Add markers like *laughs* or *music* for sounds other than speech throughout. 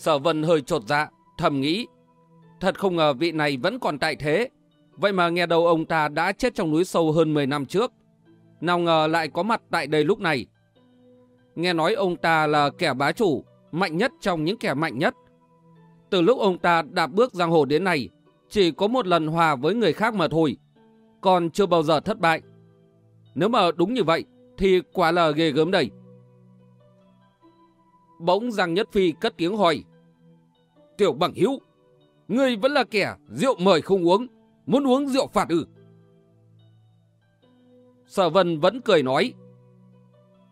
Sở vân hơi trột dạ, thầm nghĩ. Thật không ngờ vị này vẫn còn tại thế. Vậy mà nghe đầu ông ta đã chết trong núi sâu hơn 10 năm trước. Nào ngờ lại có mặt tại đây lúc này. Nghe nói ông ta là kẻ bá chủ, mạnh nhất trong những kẻ mạnh nhất. Từ lúc ông ta đạp bước giang hồ đến nay, chỉ có một lần hòa với người khác mà thôi, còn chưa bao giờ thất bại. Nếu mà đúng như vậy, thì quả là ghê gớm đầy. Bỗng Giang Nhất Phi cất tiếng hỏi. Tiểu bằng hữu, ngươi vẫn là kẻ rượu mời không uống, muốn uống rượu phạt ư. Sở Vân vẫn cười nói.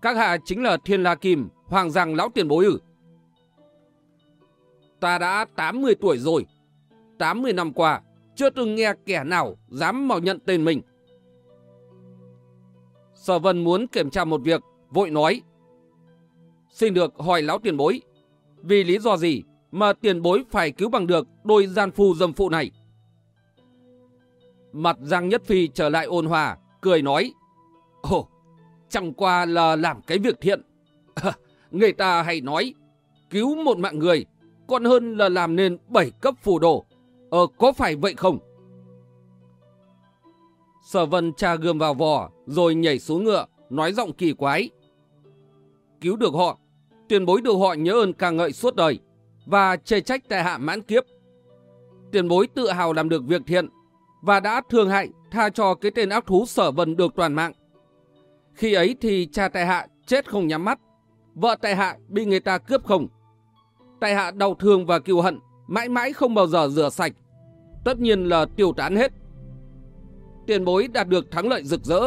Các hạ chính là Thiên La Kim, Hoàng Giang Lão Tiền Bối ư. Ta đã 80 tuổi rồi. 80 năm qua, chưa từng nghe kẻ nào dám mạo nhận tên mình. Sở Vân muốn kiểm tra một việc, vội nói. Xin được hỏi lão tiền bối, vì lý do gì mà tiền bối phải cứu bằng được đôi gian phu dâm phụ này? Mặt Giang Nhất Phi trở lại ôn hòa, cười nói. Ồ, chẳng qua là làm cái việc thiện. *laughs* người ta hay nói, cứu một mạng người còn hơn là làm nên bảy cấp phù đồ. Ờ, có phải vậy không? Sở vân tra gươm vào vò, rồi nhảy xuống ngựa, nói giọng kỳ quái. Cứu được họ, tiền bối được họ nhớ ơn ca ngợi suốt đời, và chê trách tại hạ mãn kiếp. Tiền bối tự hào làm được việc thiện, và đã thương hại tha cho cái tên ác thú sở vân được toàn mạng. Khi ấy thì cha tại hạ chết không nhắm mắt, vợ tại hạ bị người ta cướp không. Tại hạ đau thương và kiêu hận, mãi mãi không bao giờ rửa sạch. Tất nhiên là tiêu tán hết. Tiền bối đạt được thắng lợi rực rỡ,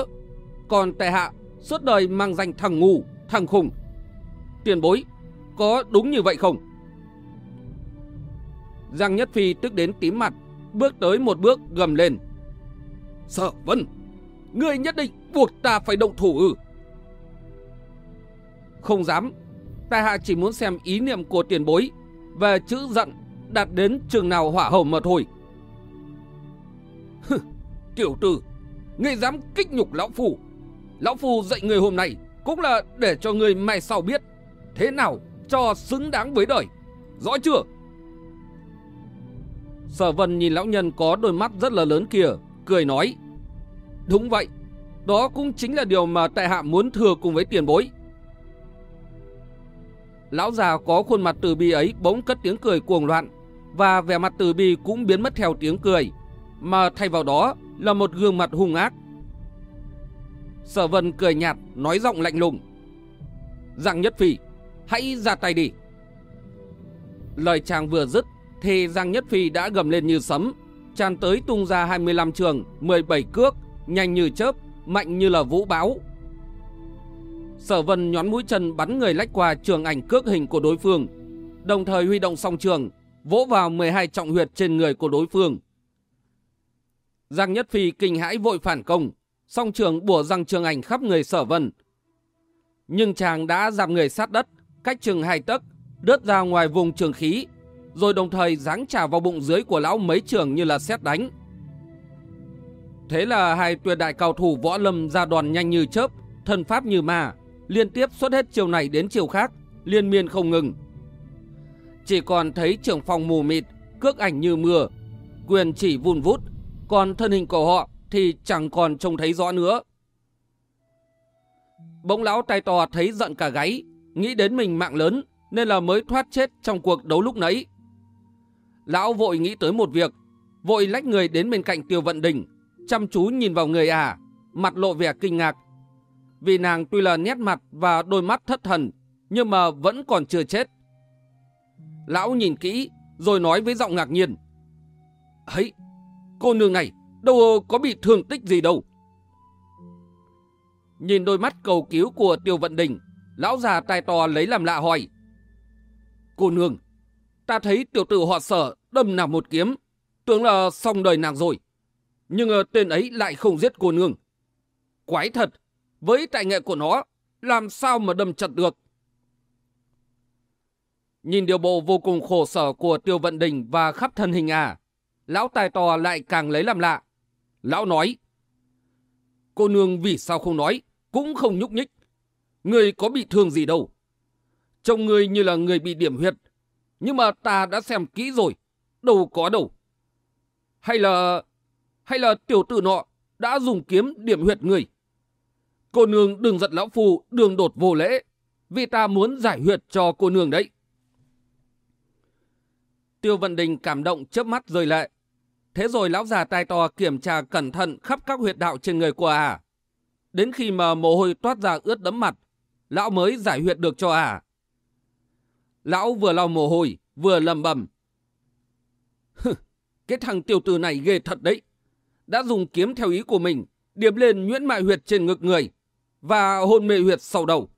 còn tại hạ suốt đời mang danh thằng ngu, thằng khùng. Tiền bối, có đúng như vậy không? Giang Nhất Phi tức đến tím mặt, bước tới một bước gầm lên. Sở Vân, ngươi nhất định buộc ta phải động thủ ư? Không dám, tại hạ chỉ muốn xem ý niệm của tiền bối về chữ giận đạt đến trường nào hỏa hồng mà thôi. Tiểu tử, ngươi dám kích nhục lão phu. Lão phu dạy người hôm nay cũng là để cho người mai sau biết thế nào cho xứng đáng với đời. Rõ chưa? Sở vân nhìn lão nhân có đôi mắt rất là lớn kia, cười nói. Đúng vậy, đó cũng chính là điều mà tại hạ muốn thừa cùng với tiền bối. Lão già có khuôn mặt từ bi ấy bỗng cất tiếng cười cuồng loạn, và vẻ mặt từ bi cũng biến mất theo tiếng cười, mà thay vào đó là một gương mặt hung ác. Sở vân cười nhạt, nói giọng lạnh lùng. Giang Nhất Phi, hãy ra tay đi. Lời chàng vừa dứt, thì Giang Nhất Phi đã gầm lên như sấm, tràn tới tung ra 25 trường, 17 cước, nhanh như chớp, mạnh như là vũ báo. Sở Vân nhón mũi chân bắn người lách qua trường ảnh cước hình của đối phương, đồng thời huy động song trường, vỗ vào 12 trọng huyệt trên người của đối phương. Giang Nhất Phi kinh hãi vội phản công, song trường bùa răng trường ảnh khắp người Sở Vân. Nhưng chàng đã giảm người sát đất, cách chừng hai tấc, đứt ra ngoài vùng trường khí, rồi đồng thời giáng trả vào bụng dưới của lão mấy trường như là xét đánh. Thế là hai tuyệt đại cao thủ võ lâm ra đòn nhanh như chớp, thân pháp như ma, liên tiếp xuất hết chiều này đến chiều khác, liên miên không ngừng. Chỉ còn thấy trưởng phòng mù mịt, cước ảnh như mưa, quyền chỉ vun vút, còn thân hình của họ thì chẳng còn trông thấy rõ nữa. Bỗng lão tay to thấy giận cả gáy, nghĩ đến mình mạng lớn nên là mới thoát chết trong cuộc đấu lúc nãy. Lão vội nghĩ tới một việc, vội lách người đến bên cạnh Tiêu Vận Đình, chăm chú nhìn vào người à, mặt lộ vẻ kinh ngạc. Vì nàng tuy là nét mặt và đôi mắt thất thần, nhưng mà vẫn còn chưa chết. Lão nhìn kỹ, rồi nói với giọng ngạc nhiên. ấy cô nương này, đâu có bị thương tích gì đâu. Nhìn đôi mắt cầu cứu của Tiêu Vận Đình, lão già tai to lấy làm lạ hỏi. Cô nương, ta thấy tiểu tử họ sở đâm nàng một kiếm, tưởng là xong đời nàng rồi. Nhưng ờ, tên ấy lại không giết cô nương. Quái thật, với tài nghệ của nó, làm sao mà đâm chặt được. Nhìn điều bộ vô cùng khổ sở của Tiêu Vận Đình và khắp thân hình à, lão tài to lại càng lấy làm lạ. Lão nói, cô nương vì sao không nói, cũng không nhúc nhích. Người có bị thương gì đâu. Trông người như là người bị điểm huyệt. Nhưng mà ta đã xem kỹ rồi. Đâu có đâu. Hay là... Hay là tiểu tử nọ đã dùng kiếm điểm huyệt người. Cô nương đừng giận lão phu đường đột vô lễ. Vì ta muốn giải huyệt cho cô nương đấy. Tiêu Vận Đình cảm động chớp mắt rơi lệ. Thế rồi lão già tai to kiểm tra cẩn thận khắp các huyệt đạo trên người của à. Đến khi mà mồ hôi toát ra ướt đẫm mặt, lão mới giải huyệt được cho à. Lão vừa lau mồ hôi, vừa lầm bầm. cái thằng tiểu tử này ghê thật đấy. Đã dùng kiếm theo ý của mình, điệp lên nhuyễn mại huyệt trên ngực người và hôn mê huyệt sau đầu.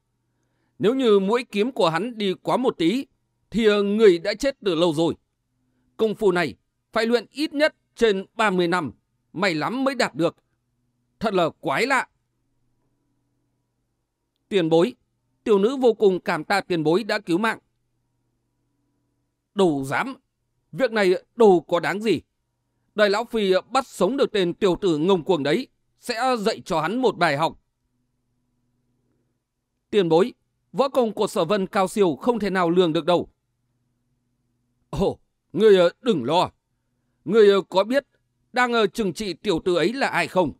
Nếu như mũi kiếm của hắn đi quá một tí, thì người đã chết từ lâu rồi. Công phu này phải luyện ít nhất trên 30 năm, may lắm mới đạt được. Thật là quái lạ. Tiền bối, tiểu nữ vô cùng cảm tạ tiền bối đã cứu mạng. Đủ dám, việc này đủ có đáng gì. Đời Lão Phi bắt sống được tên tiểu tử ngông cuồng đấy, sẽ dạy cho hắn một bài học. Tiền bối, võ công của sở vân cao siêu không thể nào lường được đâu. Ồ, người ờ, đừng lo. Người ờ, có biết đang ờ, trừng trị tiểu tử ấy là ai không?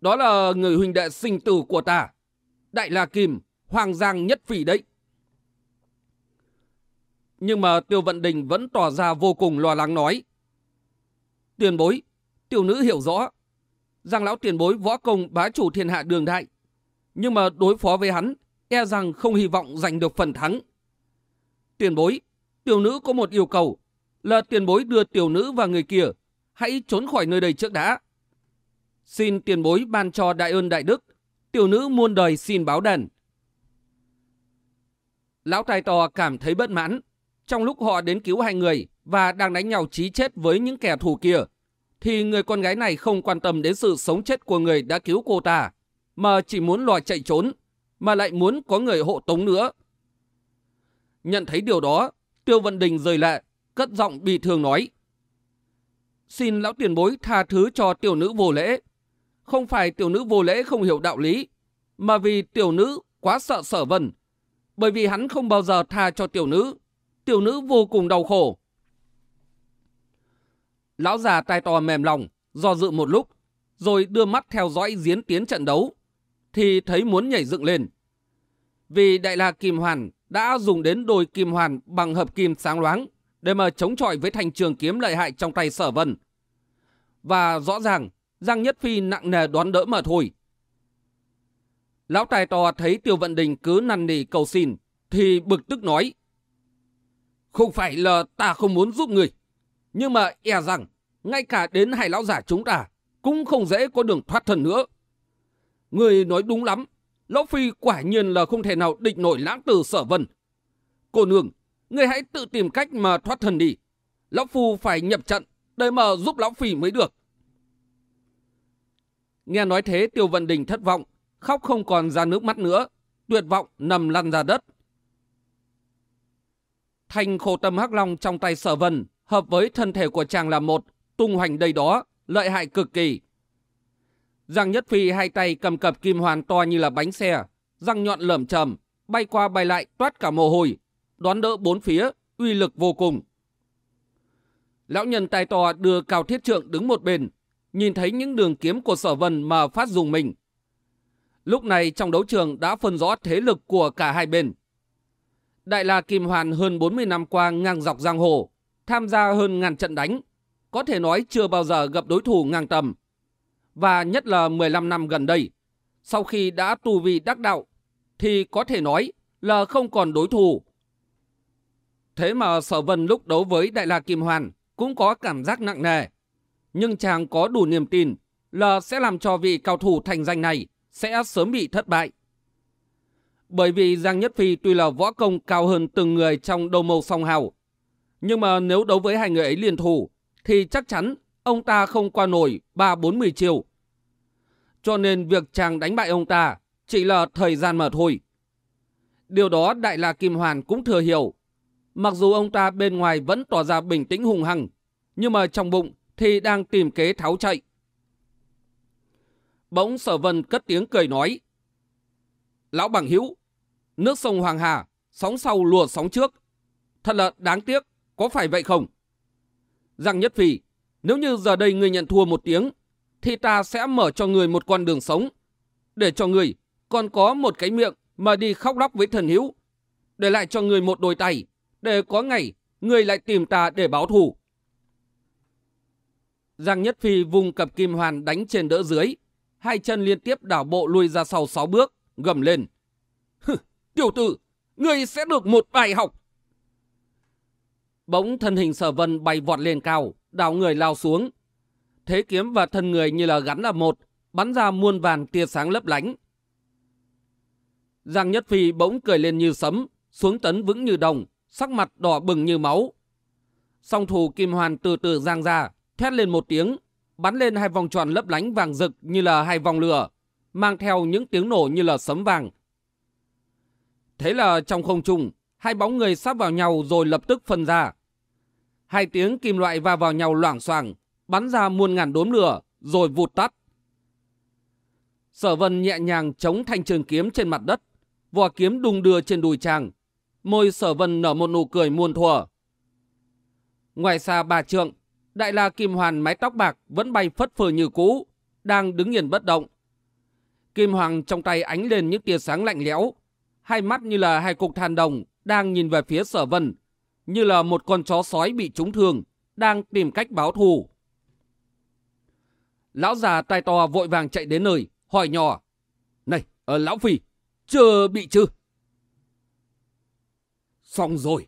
Đó là người huynh đệ sinh tử của ta. Đại La Kim, Hoàng Giang nhất phỉ đấy. Nhưng mà Tiêu Vận Đình vẫn tỏ ra vô cùng lo lắng nói. Tiền bối, tiểu nữ hiểu rõ. Giang lão tiền bối võ công bá chủ thiên hạ đường đại. Nhưng mà đối phó với hắn, e rằng không hy vọng giành được phần thắng. Tiền bối, tiểu nữ có một yêu cầu là tiền bối đưa tiểu nữ và người kia hãy trốn khỏi nơi đây trước đã. Xin tiền bối ban cho đại ơn đại đức, tiểu nữ muôn đời xin báo đền. Lão tài to cảm thấy bất mãn. Trong lúc họ đến cứu hai người và đang đánh nhau chí chết với những kẻ thù kia, thì người con gái này không quan tâm đến sự sống chết của người đã cứu cô ta, mà chỉ muốn lòi chạy trốn, mà lại muốn có người hộ tống nữa. Nhận thấy điều đó, Tiêu Vận Đình rời lệ, cất giọng bị thường nói. Xin lão tiền bối tha thứ cho tiểu nữ vô lễ. Không phải tiểu nữ vô lễ không hiểu đạo lý, mà vì tiểu nữ quá sợ sở vân. Bởi vì hắn không bao giờ tha cho tiểu nữ. Tiểu nữ vô cùng đau khổ. Lão già tai to mềm lòng, do dự một lúc, rồi đưa mắt theo dõi diễn tiến trận đấu, thì thấy muốn nhảy dựng lên. Vì Đại La Kim Hoàn đã dùng đến đôi kim hoàn bằng hợp kim sáng loáng để mà chống chọi với thành trường kiếm lợi hại trong tay sở vân. Và rõ ràng, Giang Nhất Phi nặng nề đoán đỡ mà thôi. Lão tài to thấy Tiêu Vận Đình cứ năn nỉ cầu xin, thì bực tức nói. Không phải là ta không muốn giúp người, nhưng mà e rằng ngay cả đến hai lão giả chúng ta cũng không dễ có đường thoát thân nữa. Người nói đúng lắm, Lão Phi quả nhiên là không thể nào địch nổi lãng tử sở vân. Cô nương, người hãy tự tìm cách mà thoát thân đi. Lão Phu phải nhập trận để mà giúp Lão Phi mới được. Nghe nói thế Tiêu Vận Đình thất vọng, khóc không còn ra nước mắt nữa, tuyệt vọng nằm lăn ra đất. Thanh khổ tâm hắc long trong tay sở vân, hợp với thân thể của chàng là một, tung hoành đầy đó, lợi hại cực kỳ. Giang Nhất Phi hai tay cầm cập kim hoàn to như là bánh xe, răng nhọn lởm chầm, bay qua bay lại toát cả mồ hôi, đoán đỡ bốn phía, uy lực vô cùng. Lão nhân tài to đưa cao thiết trượng đứng một bên, nhìn thấy những đường kiếm của sở vân mà phát dùng mình. Lúc này trong đấu trường đã phân rõ thế lực của cả hai bên. Đại La Kim Hoàn hơn 40 năm qua ngang dọc giang hồ, tham gia hơn ngàn trận đánh, có thể nói chưa bao giờ gặp đối thủ ngang tầm. Và nhất là 15 năm gần đây, sau khi đã tu vi đắc đạo, thì có thể nói là không còn đối thủ. Thế mà Sở Vân lúc đấu với Đại La Kim Hoàn cũng có cảm giác nặng nề. Nhưng chàng có đủ niềm tin là sẽ làm cho vị cao thủ thành danh này sẽ sớm bị thất bại. Bởi vì Giang Nhất Phi tuy là võ công cao hơn từng người trong đầu mâu song hào, nhưng mà nếu đấu với hai người ấy liên thủ, thì chắc chắn ông ta không qua nổi ba bốn mươi chiều. Cho nên việc chàng đánh bại ông ta chỉ là thời gian mà thôi. Điều đó Đại La Kim Hoàn cũng thừa hiểu. Mặc dù ông ta bên ngoài vẫn tỏ ra bình tĩnh hùng hăng, nhưng mà trong bụng thì đang tìm kế tháo chạy. Bỗng sở vân cất tiếng cười nói. Lão bằng hữu nước sông Hoàng Hà, sóng sau lùa sóng trước. Thật là đáng tiếc, có phải vậy không? Giang Nhất Phi, nếu như giờ đây người nhận thua một tiếng, thì ta sẽ mở cho người một con đường sống. Để cho người còn có một cái miệng mà đi khóc lóc với thần hữu. Để lại cho người một đôi tay, để có ngày người lại tìm ta để báo thù. Giang Nhất Phi vùng cặp kim hoàn đánh trên đỡ dưới, hai chân liên tiếp đảo bộ lùi ra sau sáu bước, gầm lên. Tiểu tử, ngươi sẽ được một bài học. Bỗng thân hình sở vân bay vọt lên cao, đảo người lao xuống. Thế kiếm và thân người như là gắn là một, bắn ra muôn vàn tia sáng lấp lánh. Giang Nhất Phi bỗng cười lên như sấm, xuống tấn vững như đồng, sắc mặt đỏ bừng như máu. Song thủ kim hoàn từ từ giang ra, thét lên một tiếng, bắn lên hai vòng tròn lấp lánh vàng rực như là hai vòng lửa, mang theo những tiếng nổ như là sấm vàng. Thế là trong không trung, hai bóng người sắp vào nhau rồi lập tức phân ra. Hai tiếng kim loại va vào nhau loảng xoảng, bắn ra muôn ngàn đốm lửa, rồi vụt tắt. Sở vân nhẹ nhàng chống thanh trường kiếm trên mặt đất, vò kiếm đung đưa trên đùi chàng. Môi sở vân nở một nụ cười muôn thuở. Ngoài xa bà trượng, đại la kim hoàn mái tóc bạc vẫn bay phất phơ như cũ, đang đứng nhìn bất động. Kim hoàng trong tay ánh lên những tia sáng lạnh lẽo, hai mắt như là hai cục than đồng đang nhìn về phía sở vân, như là một con chó sói bị trúng thương, đang tìm cách báo thù. Lão già tai to vội vàng chạy đến nơi, hỏi nhỏ. Này, ở lão phi, chưa bị chứ? Xong rồi.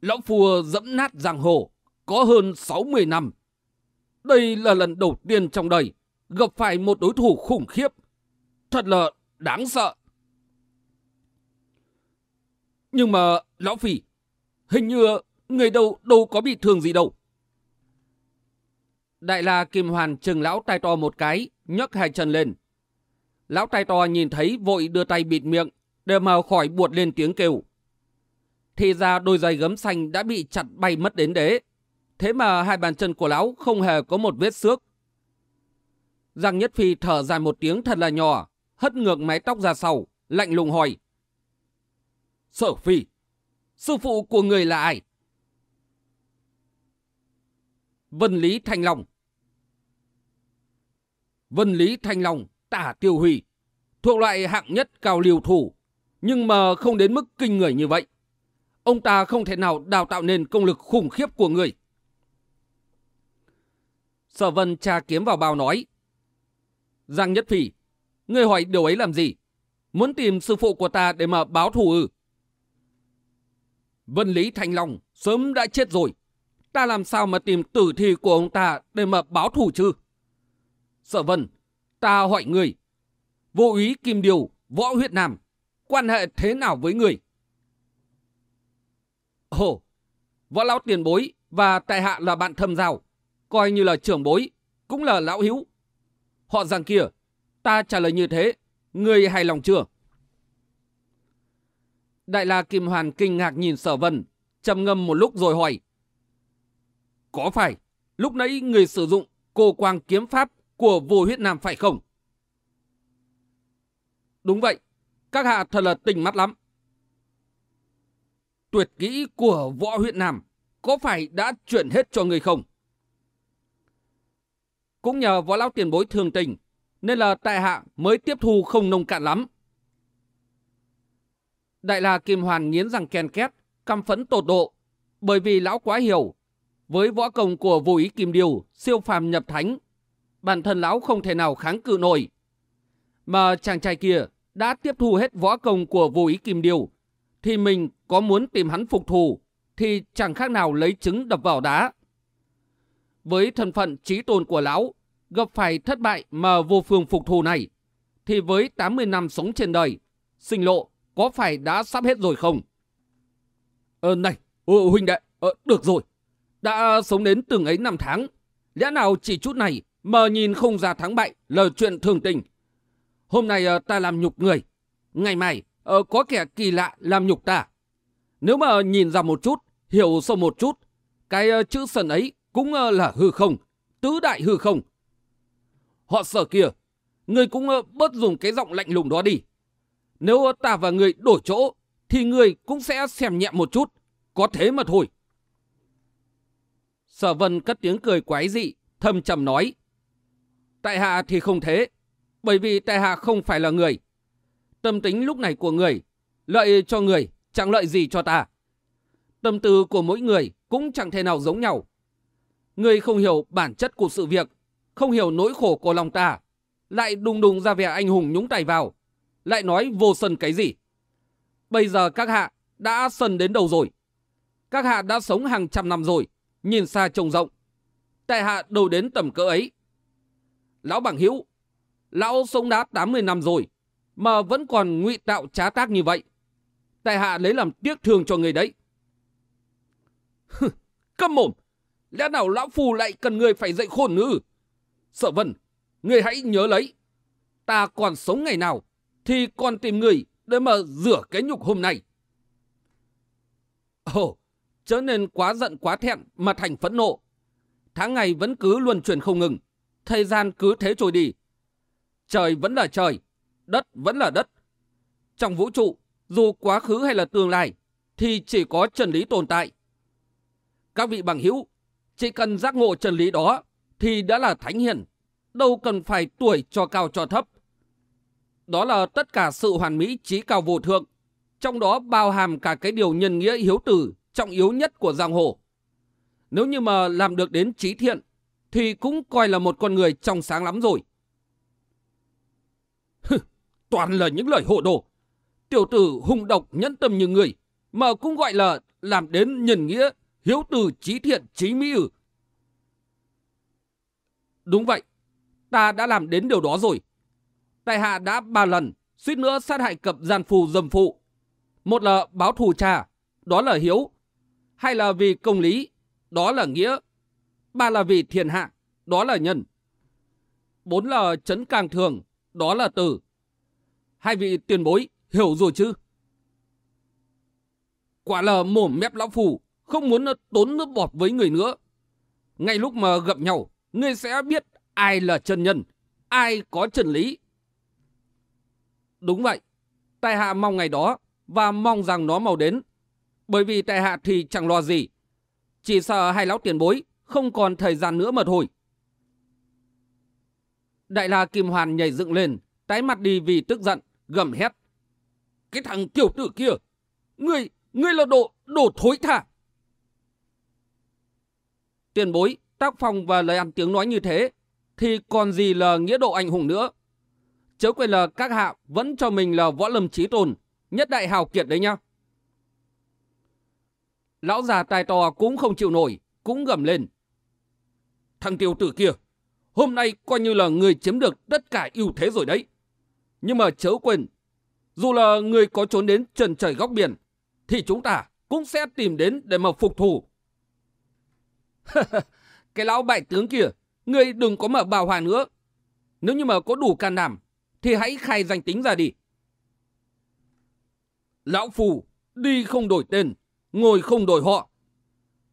Lão phùa dẫm nát giang hồ, có hơn 60 năm. Đây là lần đầu tiên trong đời gặp phải một đối thủ khủng khiếp. Thật là đáng sợ. Nhưng mà, Lão Phỉ, hình như người đâu đâu có bị thương gì đâu. Đại la Kim Hoàn chừng lão tai to một cái, nhấc hai chân lên. Lão tai to nhìn thấy vội đưa tay bịt miệng, để mà khỏi buột lên tiếng kêu. Thì ra đôi giày gấm xanh đã bị chặt bay mất đến đế. Thế mà hai bàn chân của lão không hề có một vết xước. Giang Nhất Phi thở dài một tiếng thật là nhỏ, hất ngược mái tóc ra sau, lạnh lùng hỏi. Sở Phi, sư phụ của người là ai? Vân Lý Thanh Long Vân Lý Thanh Long, tả tiêu hủy, thuộc loại hạng nhất cao liều thủ, nhưng mà không đến mức kinh người như vậy. Ông ta không thể nào đào tạo nên công lực khủng khiếp của người. Sở Vân tra kiếm vào bao nói. Giang Nhất Phỉ, ngươi hỏi điều ấy làm gì? Muốn tìm sư phụ của ta để mà báo thù ư? Vân Lý thành Long sớm đã chết rồi. Ta làm sao mà tìm tử thi của ông ta để mà báo thù chứ? Sở Vân, ta hỏi người. Vô úy Kim Điều, Võ Huyết Nam, quan hệ thế nào với người? Ồ, Võ Lão Tiền Bối và tại hạ là bạn thâm giao, coi như là trưởng bối, cũng là lão hiếu. Họ rằng kia, ta trả lời như thế, người hài lòng chưa? Đại la Kim Hoàn kinh ngạc nhìn sở vân, trầm ngâm một lúc rồi hỏi. Có phải, lúc nãy người sử dụng cô quang kiếm pháp của vô huyết nam phải không? Đúng vậy, các hạ thật là tỉnh mắt lắm. Tuyệt kỹ của võ huyện Nam có phải đã chuyển hết cho người không? Cũng nhờ võ lão tiền bối thường tình, nên là tại hạ mới tiếp thu không nông cạn lắm. Đại la Kim Hoàn nghiến răng ken két, căm phẫn tột độ, bởi vì lão quá hiểu. Với võ công của vô ý Kim Điều, siêu phàm nhập thánh, bản thân lão không thể nào kháng cự nổi. Mà chàng trai kia đã tiếp thu hết võ công của vô ý Kim Điều, thì mình có muốn tìm hắn phục thù, thì chẳng khác nào lấy trứng đập vào đá. Với thân phận trí tôn của lão, gặp phải thất bại mà vô phương phục thù này, thì với 80 năm sống trên đời, sinh lộ có phải đã sắp hết rồi không? Ờ này, ừ, huynh đệ, ờ, được rồi. Đã sống đến từng ấy năm tháng. Lẽ nào chỉ chút này mà nhìn không ra thắng bại là chuyện thường tình. Hôm nay uh, ta làm nhục người. Ngày mai uh, có kẻ kỳ lạ làm nhục ta. Nếu mà nhìn ra một chút, hiểu sâu một chút, cái uh, chữ sần ấy cũng uh, là hư không, tứ đại hư không. Họ sở kia, người cũng ờ, bớt dùng cái giọng lạnh lùng đó đi. Nếu ta và người đổi chỗ, thì người cũng sẽ xem nhẹ một chút. có thế mà thôi. Sở vân cất tiếng cười quái dị, thâm trầm nói. Tại hạ thì không thế, bởi vì tại hạ không phải là người. Tâm tính lúc này của người, lợi cho người, chẳng lợi gì cho ta. Tâm tư của mỗi người cũng chẳng thể nào giống nhau. Người không hiểu bản chất của sự việc, không hiểu nỗi khổ của lòng ta, lại đùng đùng ra vẻ anh hùng nhúng tay vào, lại nói vô sân cái gì. Bây giờ các hạ đã sân đến đầu rồi? Các hạ đã sống hàng trăm năm rồi, nhìn xa trông rộng. Tại hạ đâu đến tầm cỡ ấy. Lão bằng hữu, lão sống đã 80 năm rồi, mà vẫn còn ngụy tạo trá tác như vậy. Tại hạ lấy làm tiếc thương cho người đấy. Câm mồm, lẽ nào lão phù lại cần người phải dạy khôn nữa? Sợ vân, người hãy nhớ lấy. Ta còn sống ngày nào, thì còn tìm người để mà rửa cái nhục hôm nay. Ồ, chớ nên quá giận quá thẹn mà thành phẫn nộ. Tháng ngày vẫn cứ luân chuyển không ngừng, thời gian cứ thế trôi đi. Trời vẫn là trời, đất vẫn là đất. Trong vũ trụ, dù quá khứ hay là tương lai, thì chỉ có chân lý tồn tại. Các vị bằng hữu, chỉ cần giác ngộ chân lý đó thì đã là thánh hiền, đâu cần phải tuổi cho cao cho thấp. Đó là tất cả sự hoàn mỹ trí cao vô thượng, trong đó bao hàm cả cái điều nhân nghĩa hiếu tử trọng yếu nhất của giang hồ. Nếu như mà làm được đến trí thiện, thì cũng coi là một con người trong sáng lắm rồi. Toàn là những lời hộ đồ. Tiểu tử hung độc nhẫn tâm như người, mà cũng gọi là làm đến nhân nghĩa, hiếu tử trí thiện trí mỹ ử. Đúng vậy, ta đã làm đến điều đó rồi. Tại hạ đã ba lần, suýt nữa sát hại cập gian phù dầm phụ. Một là báo thù cha, đó là hiếu. Hai là vì công lý, đó là nghĩa. Ba là vì thiền hạ, đó là nhân. Bốn là chấn càng thường, đó là tử Hai vị tiền bối, hiểu rồi chứ? Quả là mồm mép lão phù, không muốn tốn nước bọt với người nữa. Ngay lúc mà gặp nhau, ngươi sẽ biết ai là chân nhân, ai có chân lý. Đúng vậy, tại hạ mong ngày đó và mong rằng nó mau đến. Bởi vì tại hạ thì chẳng lo gì. Chỉ sợ hai lão tiền bối không còn thời gian nữa mà thôi. Đại la Kim Hoàn nhảy dựng lên, tái mặt đi vì tức giận, gầm hét. Cái thằng tiểu tử kia, ngươi, ngươi là đồ, đồ thối thả. Tiền bối, tác phong và lời ăn tiếng nói như thế, thì còn gì là nghĩa độ anh hùng nữa. Chớ quên là các hạ vẫn cho mình là võ lâm trí tôn, nhất đại hào kiệt đấy nhá. Lão già tài to cũng không chịu nổi, cũng gầm lên. Thằng tiểu tử kia, hôm nay coi như là người chiếm được tất cả ưu thế rồi đấy. Nhưng mà chớ quên, dù là người có trốn đến trần trời góc biển, thì chúng ta cũng sẽ tìm đến để mà phục thù. *laughs* cái lão bại tướng kia, người đừng có mở bào hòa nữa. Nếu như mà có đủ can đảm, thì hãy khai danh tính ra đi. Lão Phù, đi không đổi tên, ngồi không đổi họ.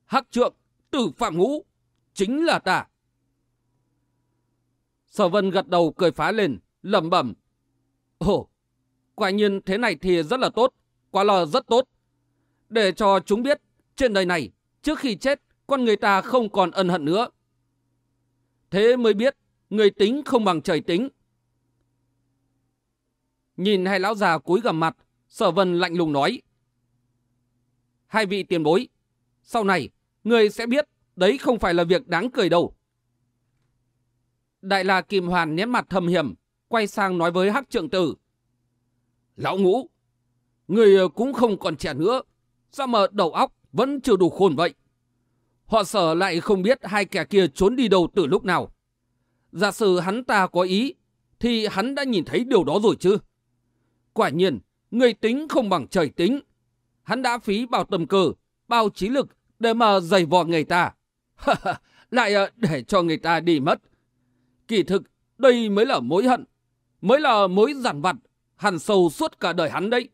Hắc trượng, tử phạm ngũ, chính là ta. Sở vân gật đầu cười phá lên, lẩm bẩm. Ồ, quả nhiên thế này thì rất là tốt, quả là rất tốt. Để cho chúng biết, trên đời này, trước khi chết, con người ta không còn ân hận nữa. Thế mới biết, người tính không bằng trời tính. Nhìn hai lão già cúi gầm mặt, sở vân lạnh lùng nói. Hai vị tiền bối, sau này, người sẽ biết đấy không phải là việc đáng cười đâu. Đại la Kim Hoàn nét mặt thầm hiểm, quay sang nói với Hắc Trượng Tử. Lão ngũ, người cũng không còn trẻ nữa, sao mà đầu óc vẫn chưa đủ khôn vậy? Họ sở lại không biết hai kẻ kia trốn đi đâu từ lúc nào. Giả sử hắn ta có ý, thì hắn đã nhìn thấy điều đó rồi chứ. Quả nhiên, người tính không bằng trời tính. Hắn đã phí bao tâm cơ, bao trí lực để mà giày vò người ta. Lại ờ, để cho người ta đi mất. Kỳ thực, đây mới là mối hận, mới là mối giản vặt, hằn sâu suốt cả đời hắn đấy.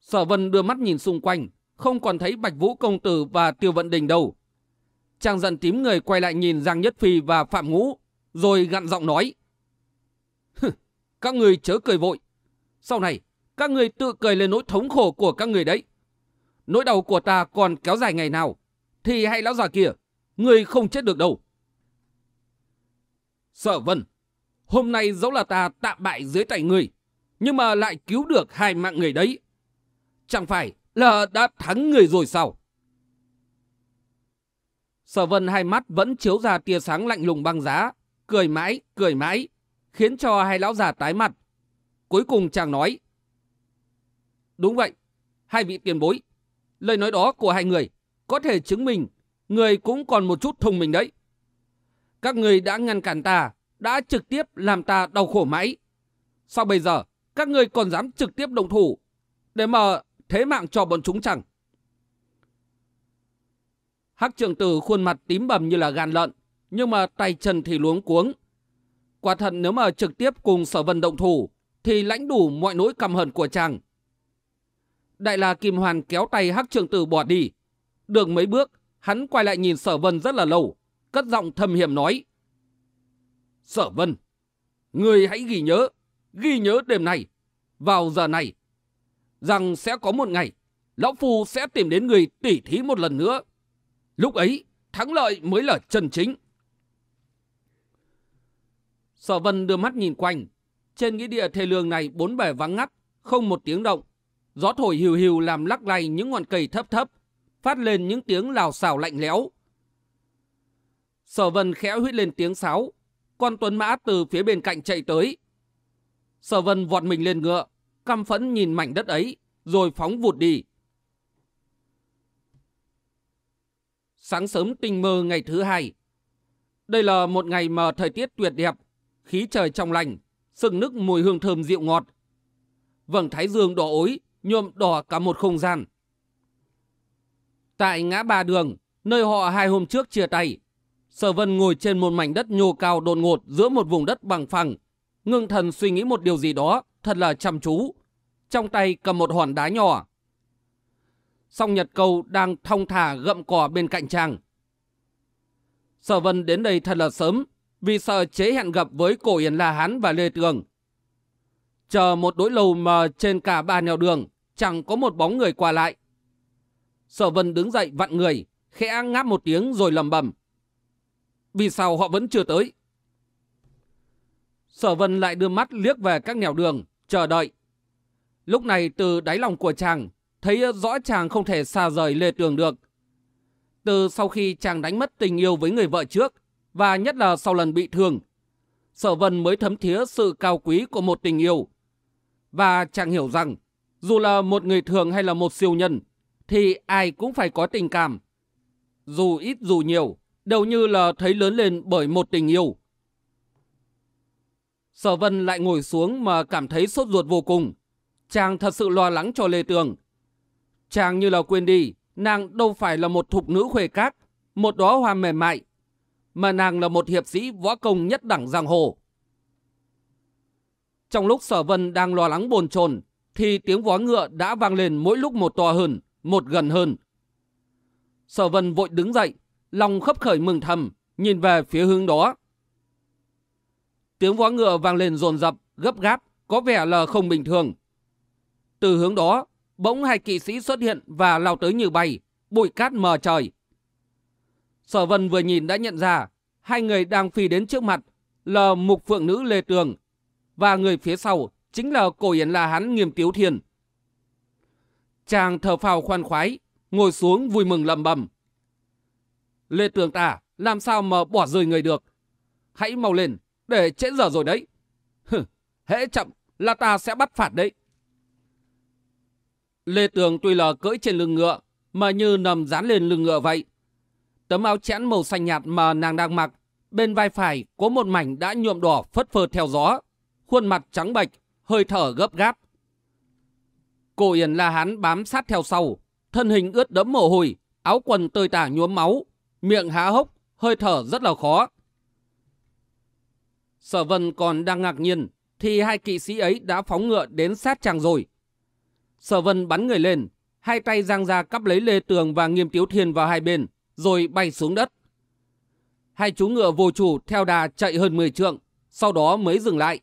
Sở Vân đưa mắt nhìn xung quanh, không còn thấy Bạch Vũ Công Tử và Tiêu Vận Đình đâu. Chàng giận tím người quay lại nhìn Giang Nhất Phi và Phạm Ngũ, rồi gặn giọng nói. Các người chớ cười vội. Sau này, các người tự cười lên nỗi thống khổ của các người đấy. nỗi đau của ta còn kéo dài ngày nào, thì hãy lão già kia, người không chết được đâu. Sở vân, hôm nay dẫu là ta tạm bại dưới tay người, nhưng mà lại cứu được hai mạng người đấy. Chẳng phải là đã thắng người rồi sao? Sở vân hai mắt vẫn chiếu ra tia sáng lạnh lùng băng giá, cười mãi, cười mãi, khiến cho hai lão già tái mặt. Cuối cùng chàng nói. Đúng vậy, hai vị tiền bối, lời nói đó của hai người có thể chứng minh người cũng còn một chút thông minh đấy. Các người đã ngăn cản ta, đã trực tiếp làm ta đau khổ mãi. Sao bây giờ các người còn dám trực tiếp động thủ để mà thế mạng cho bọn chúng chẳng? Hắc trường tử khuôn mặt tím bầm như là gan lợn, nhưng mà tay chân thì luống cuống. Quả thật nếu mà trực tiếp cùng sở vân động thủ, thì lãnh đủ mọi nỗi căm hận của chàng. Đại là Kim Hoàn kéo tay Hắc trường tử bỏ đi. Được mấy bước, hắn quay lại nhìn sở vân rất là lâu, cất giọng thầm hiểm nói. Sở vân, người hãy ghi nhớ, ghi nhớ đêm này, vào giờ này, rằng sẽ có một ngày, Lão Phu sẽ tìm đến người tỉ thí một lần nữa. Lúc ấy, thắng lợi mới là chân chính. Sở vân đưa mắt nhìn quanh. Trên nghĩa địa thề lương này bốn bề vắng ngắt, không một tiếng động. Gió thổi hiu hiu làm lắc lay những ngọn cây thấp thấp, phát lên những tiếng lào xào lạnh lẽo. Sở vân khẽ huyết lên tiếng sáo, con tuấn mã từ phía bên cạnh chạy tới. Sở vân vọt mình lên ngựa, căm phẫn nhìn mảnh đất ấy, rồi phóng vụt đi. Sáng sớm tinh mơ ngày thứ hai. Đây là một ngày mà thời tiết tuyệt đẹp, khí trời trong lành, sừng nức mùi hương thơm dịu ngọt. Vầng thái dương đỏ ối, nhuộm đỏ cả một không gian. Tại ngã ba đường, nơi họ hai hôm trước chia tay, Sở Vân ngồi trên một mảnh đất nhô cao đột ngột giữa một vùng đất bằng phẳng, ngưng thần suy nghĩ một điều gì đó, thật là chăm chú. Trong tay cầm một hòn đá nhỏ. Song Nhật Câu đang thong thả gậm cỏ bên cạnh chàng. Sở Vân đến đây thật là sớm, vì sợ chế hẹn gặp với Cổ Yến La Hán và Lê Tường. Chờ một đối lâu mà trên cả ba nẻo đường, chẳng có một bóng người qua lại. Sở Vân đứng dậy vặn người, khẽ ngáp một tiếng rồi lầm bầm. Vì sao họ vẫn chưa tới? Sở Vân lại đưa mắt liếc về các nẻo đường, chờ đợi. Lúc này từ đáy lòng của chàng, thấy rõ chàng không thể xa rời Lê Tường được. Từ sau khi chàng đánh mất tình yêu với người vợ trước, và nhất là sau lần bị thương, Sở Vân mới thấm thía sự cao quý của một tình yêu. Và chàng hiểu rằng, dù là một người thường hay là một siêu nhân, thì ai cũng phải có tình cảm. Dù ít dù nhiều, đều như là thấy lớn lên bởi một tình yêu. Sở Vân lại ngồi xuống mà cảm thấy sốt ruột vô cùng. Chàng thật sự lo lắng cho Lê Tường. Chàng như là quên đi, nàng đâu phải là một thục nữ khuê cát, một đóa hoa mềm mại, mà nàng là một hiệp sĩ võ công nhất đẳng giang hồ. Trong lúc Sở Vân đang lo lắng bồn chồn, thì tiếng vó ngựa đã vang lên mỗi lúc một to hơn, một gần hơn. Sở Vân vội đứng dậy, lòng khấp khởi mừng thầm, nhìn về phía hướng đó. Tiếng vó ngựa vang lên dồn dập, gấp gáp, có vẻ là không bình thường. Từ hướng đó, bỗng hai kỵ sĩ xuất hiện và lao tới như bay, bụi cát mờ trời. Sở Vân vừa nhìn đã nhận ra, hai người đang phi đến trước mặt là mục phượng nữ Lê Tường, và người phía sau chính là cổ yến la hán nghiêm tiếu thiên. Chàng thở phào khoan khoái, ngồi xuống vui mừng lầm bầm. Lê Tường ta làm sao mà bỏ rơi người được. Hãy mau lên, để trễ giờ rồi đấy. Hừ, hễ chậm là ta sẽ bắt phạt đấy. Lê Tường tuy là cưỡi trên lưng ngựa, mà như nằm dán lên lưng ngựa vậy. Tấm áo chẽn màu xanh nhạt mà nàng đang mặc, bên vai phải có một mảnh đã nhuộm đỏ phất phơ theo gió, khuôn mặt trắng bệch, hơi thở gấp gáp. Cổ Yển La Hán bám sát theo sau, thân hình ướt đẫm mồ hôi, áo quần tơi tả nhuốm máu, miệng há hốc, hơi thở rất là khó. Sở Vân còn đang ngạc nhiên, thì hai kỵ sĩ ấy đã phóng ngựa đến sát chàng rồi. Sở Vân bắn người lên, hai tay giang ra cắp lấy Lê Tường và Nghiêm Tiếu Thiên vào hai bên, rồi bay xuống đất. Hai chú ngựa vô chủ theo đà chạy hơn 10 trượng, sau đó mới dừng lại.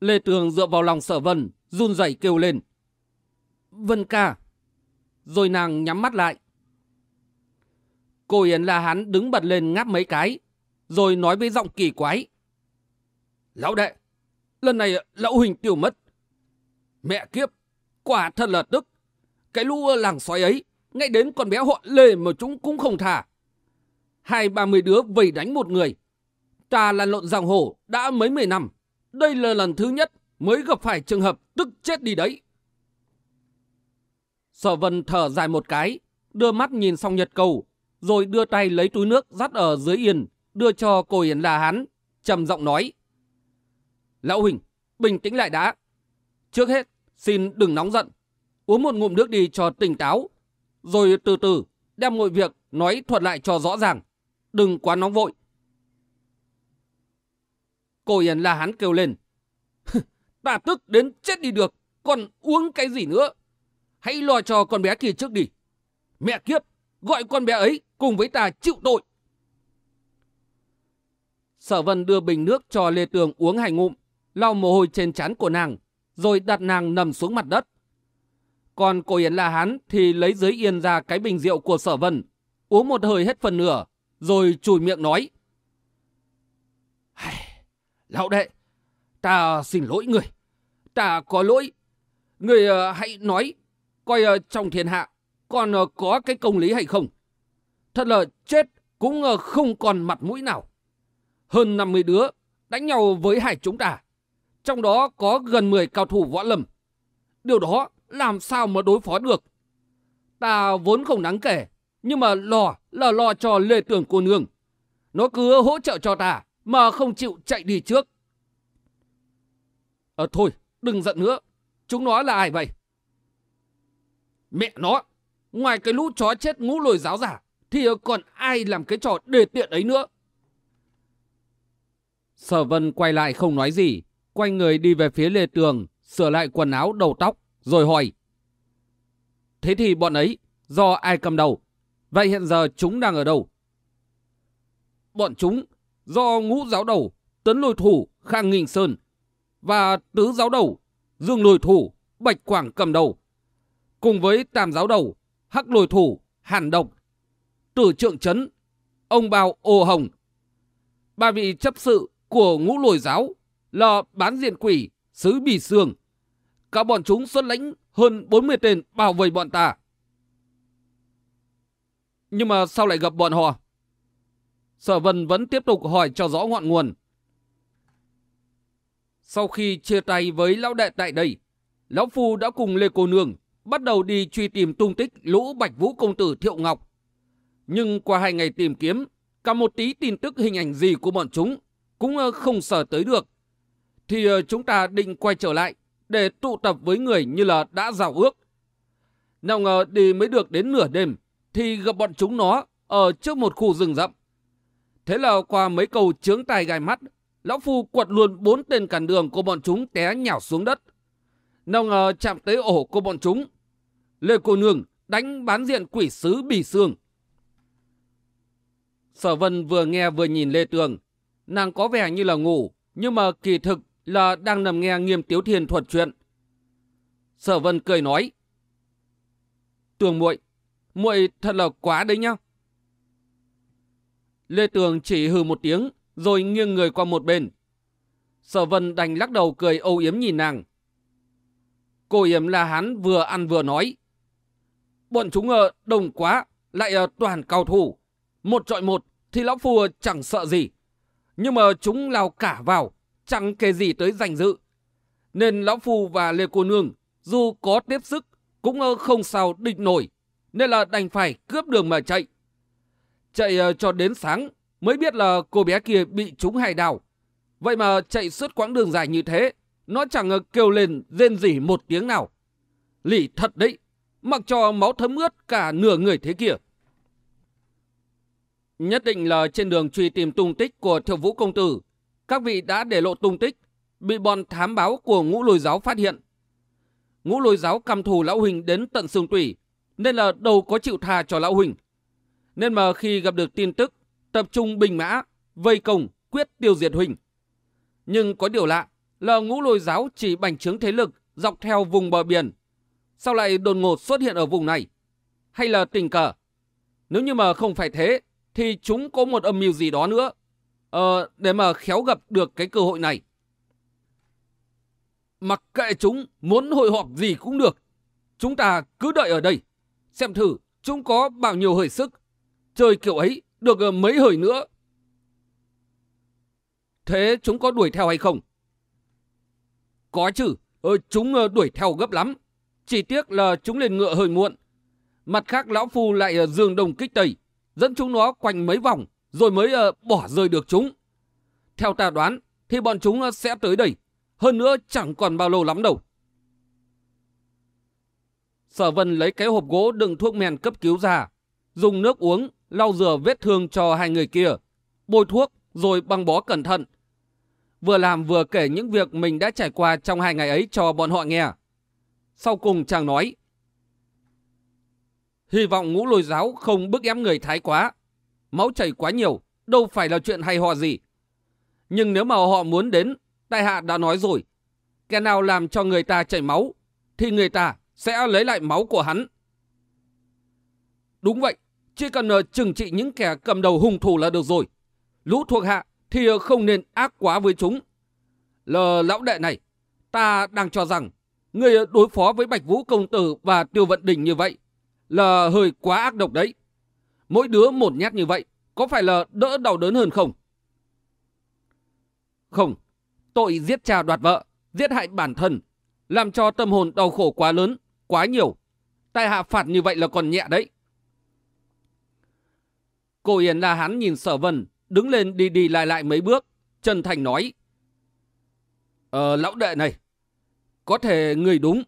Lê Tường dựa vào lòng Sở Vân, run rẩy kêu lên. Vân ca. Rồi nàng nhắm mắt lại. Cô Yến là hắn đứng bật lên ngáp mấy cái, rồi nói với giọng kỳ quái. Lão đệ, lần này lão huỳnh tiêu mất. Mẹ kiếp, quả thật là tức. Cái lũ làng xoáy ấy, ngay đến con bé họ lề mà chúng cũng không thả. Hai ba mươi đứa vây đánh một người. Ta là lộn giang hồ đã mấy mươi năm. Đây là lần thứ nhất mới gặp phải trường hợp tức chết đi đấy. Sở vân thở dài một cái, đưa mắt nhìn xong nhật cầu, rồi đưa tay lấy túi nước dắt ở dưới yên, đưa cho cô Yến La Hán trầm giọng nói. Lão Huỳnh, bình tĩnh lại đã. Trước hết, xin đừng nóng giận. Uống một ngụm nước đi cho tỉnh táo. Rồi từ từ đem mọi việc nói thuật lại cho rõ ràng. Đừng quá nóng vội. Cô Yến La Hán kêu lên. *laughs* Ta tức đến chết đi được. Còn uống cái gì nữa? Hãy lo cho con bé kia trước đi. Mẹ kiếp, gọi con bé ấy cùng với ta chịu tội. Sở Vân đưa bình nước cho Lê Tường uống hai ngụm, lau mồ hôi trên trán của nàng, rồi đặt nàng nằm xuống mặt đất. Còn cô Yến La Hán thì lấy dưới yên ra cái bình rượu của Sở Vân, uống một hơi hết phần nửa, rồi chùi miệng nói. Lão đệ, ta xin lỗi người. Ta có lỗi. Người uh, hãy nói, coi uh, trong thiên hạ còn uh, có cái công lý hay không. Thật là chết cũng uh, không còn mặt mũi nào. Hơn 50 đứa đánh nhau với hải chúng ta. Trong đó có gần 10 cao thủ võ lâm. Điều đó làm sao mà đối phó được. Ta vốn không đáng kể, nhưng mà lo là lo cho lê tưởng cô nương. Nó cứ hỗ trợ cho ta, mà không chịu chạy đi trước. Ờ thôi, đừng giận nữa. Chúng nó là ai vậy? Mẹ nó, ngoài cái lũ chó chết ngũ lồi giáo giả, thì còn ai làm cái trò đề tiện ấy nữa? Sở Vân quay lại không nói gì, quay người đi về phía lề tường, sửa lại quần áo đầu tóc, rồi hỏi. Thế thì bọn ấy, do ai cầm đầu? Vậy hiện giờ chúng đang ở đâu? Bọn chúng do ngũ giáo đầu, tấn lôi thủ, khang nghinh sơn và tứ giáo đầu, dương lôi thủ, bạch quảng cầm đầu. Cùng với tam giáo đầu, hắc lôi thủ, hàn độc, tử trượng chấn, ông bào ô hồng. Ba vị chấp sự của ngũ lồi giáo là bán diện quỷ, sứ bì sương. Cả bọn chúng xuất lãnh hơn 40 tên bảo vệ bọn ta. Nhưng mà sao lại gặp bọn họ? Sở Vân vẫn tiếp tục hỏi cho rõ ngọn nguồn. Sau khi chia tay với lão đệ tại đây, lão phu đã cùng Lê Cô Nương bắt đầu đi truy tìm tung tích lũ Bạch Vũ công tử Thiệu Ngọc. Nhưng qua hai ngày tìm kiếm, cả một tí tin tức hình ảnh gì của bọn chúng cũng không sở tới được. Thì ờ, chúng ta định quay trở lại để tụ tập với người như là đã rào ước. Nào ngờ đi mới được đến nửa đêm thì gặp bọn chúng nó ở trước một khu rừng rậm. Thế là qua mấy câu chướng tai gai mắt, lão phu quật luôn bốn tên cản đường của bọn chúng té nhào xuống đất. Nào ngờ chạm tới ổ của bọn chúng. Lê cô nương đánh bán diện quỷ sứ bì xương. Sở vân vừa nghe vừa nhìn Lê Tường. Nàng có vẻ như là ngủ, nhưng mà kỳ thực là đang nằm nghe nghiêm tiếu thiên thuật chuyện. Sở vân cười nói. Tường muội muội thật là quá đấy nhá. Lê Tường chỉ hừ một tiếng, rồi nghiêng người qua một bên. Sở vân đành lắc đầu cười âu yếm nhìn nàng. Cô yếm là hắn vừa ăn vừa nói. Bọn chúng ở đông quá, lại ờ, toàn cao thủ. Một trọi một thì lão phù chẳng sợ gì. Nhưng mà chúng lao cả vào, chẳng kể gì tới danh dự. Nên lão phu và Lê Cô Nương, dù có tiếp sức, cũng ờ, không sao địch nổi. Nên là đành phải cướp đường mà chạy. Chạy ờ, cho đến sáng mới biết là cô bé kia bị trúng hại đào. Vậy mà chạy suốt quãng đường dài như thế, nó chẳng ờ, kêu lên rên rỉ một tiếng nào. Lỉ thật đấy, mặc cho máu thấm ướt cả nửa người thế kia. Nhất định là trên đường truy tìm tung tích của thiệu vũ công tử, các vị đã để lộ tung tích, bị bọn thám báo của ngũ lôi giáo phát hiện. Ngũ lôi giáo căm thù lão huỳnh đến tận xương tủy, nên là đâu có chịu tha cho lão huỳnh. Nên mà khi gặp được tin tức, tập trung bình mã, vây công, quyết tiêu diệt Huỳnh. Nhưng có điều lạ là ngũ lôi giáo chỉ bành trướng thế lực dọc theo vùng bờ biển. Sao lại đột ngột xuất hiện ở vùng này? Hay là tình cờ? Nếu như mà không phải thế, thì chúng có một âm mưu gì đó nữa. Ờ, để mà khéo gặp được cái cơ hội này. Mặc kệ chúng, muốn hội họp gì cũng được. Chúng ta cứ đợi ở đây. Xem thử, chúng có bao nhiêu hơi sức. Chơi kiểu ấy, được ờ, mấy hơi nữa. Thế chúng có đuổi theo hay không? Có chứ, ờ, chúng ờ, đuổi theo gấp lắm. Chỉ tiếc là chúng lên ngựa hơi muộn. Mặt khác lão phu lại ờ, dương đồng kích tây, dẫn chúng nó quanh mấy vòng, rồi mới ờ, bỏ rơi được chúng. Theo ta đoán, thì bọn chúng ờ, sẽ tới đây. Hơn nữa chẳng còn bao lâu lắm đâu. Sở Vân lấy cái hộp gỗ đựng thuốc men cấp cứu ra, dùng nước uống, lau rửa vết thương cho hai người kia, bôi thuốc rồi băng bó cẩn thận. Vừa làm vừa kể những việc mình đã trải qua trong hai ngày ấy cho bọn họ nghe. Sau cùng chàng nói, Hy vọng ngũ lôi giáo không bức ép người thái quá. Máu chảy quá nhiều, đâu phải là chuyện hay họ gì. Nhưng nếu mà họ muốn đến, đại hạ đã nói rồi. Kẻ nào làm cho người ta chảy máu, thì người ta sẽ lấy lại máu của hắn. Đúng vậy, chỉ cần ờ, trừng trị những kẻ cầm đầu hung thủ là được rồi. Lũ thuộc hạ thì ờ, không nên ác quá với chúng. Lờ lão đệ này, ta đang cho rằng người ờ, đối phó với Bạch Vũ Công Tử và Tiêu Vận Đình như vậy là hơi quá ác độc đấy. Mỗi đứa một nhát như vậy, có phải là đỡ đau đớn hơn không? Không, tội giết cha đoạt vợ, giết hại bản thân, làm cho tâm hồn đau khổ quá lớn, quá nhiều. Tại hạ phạt như vậy là còn nhẹ đấy. Cô Yến là hắn nhìn sở vân, đứng lên đi đi lại lại mấy bước, chân thành nói. Ờ, lão đệ này, có thể người đúng.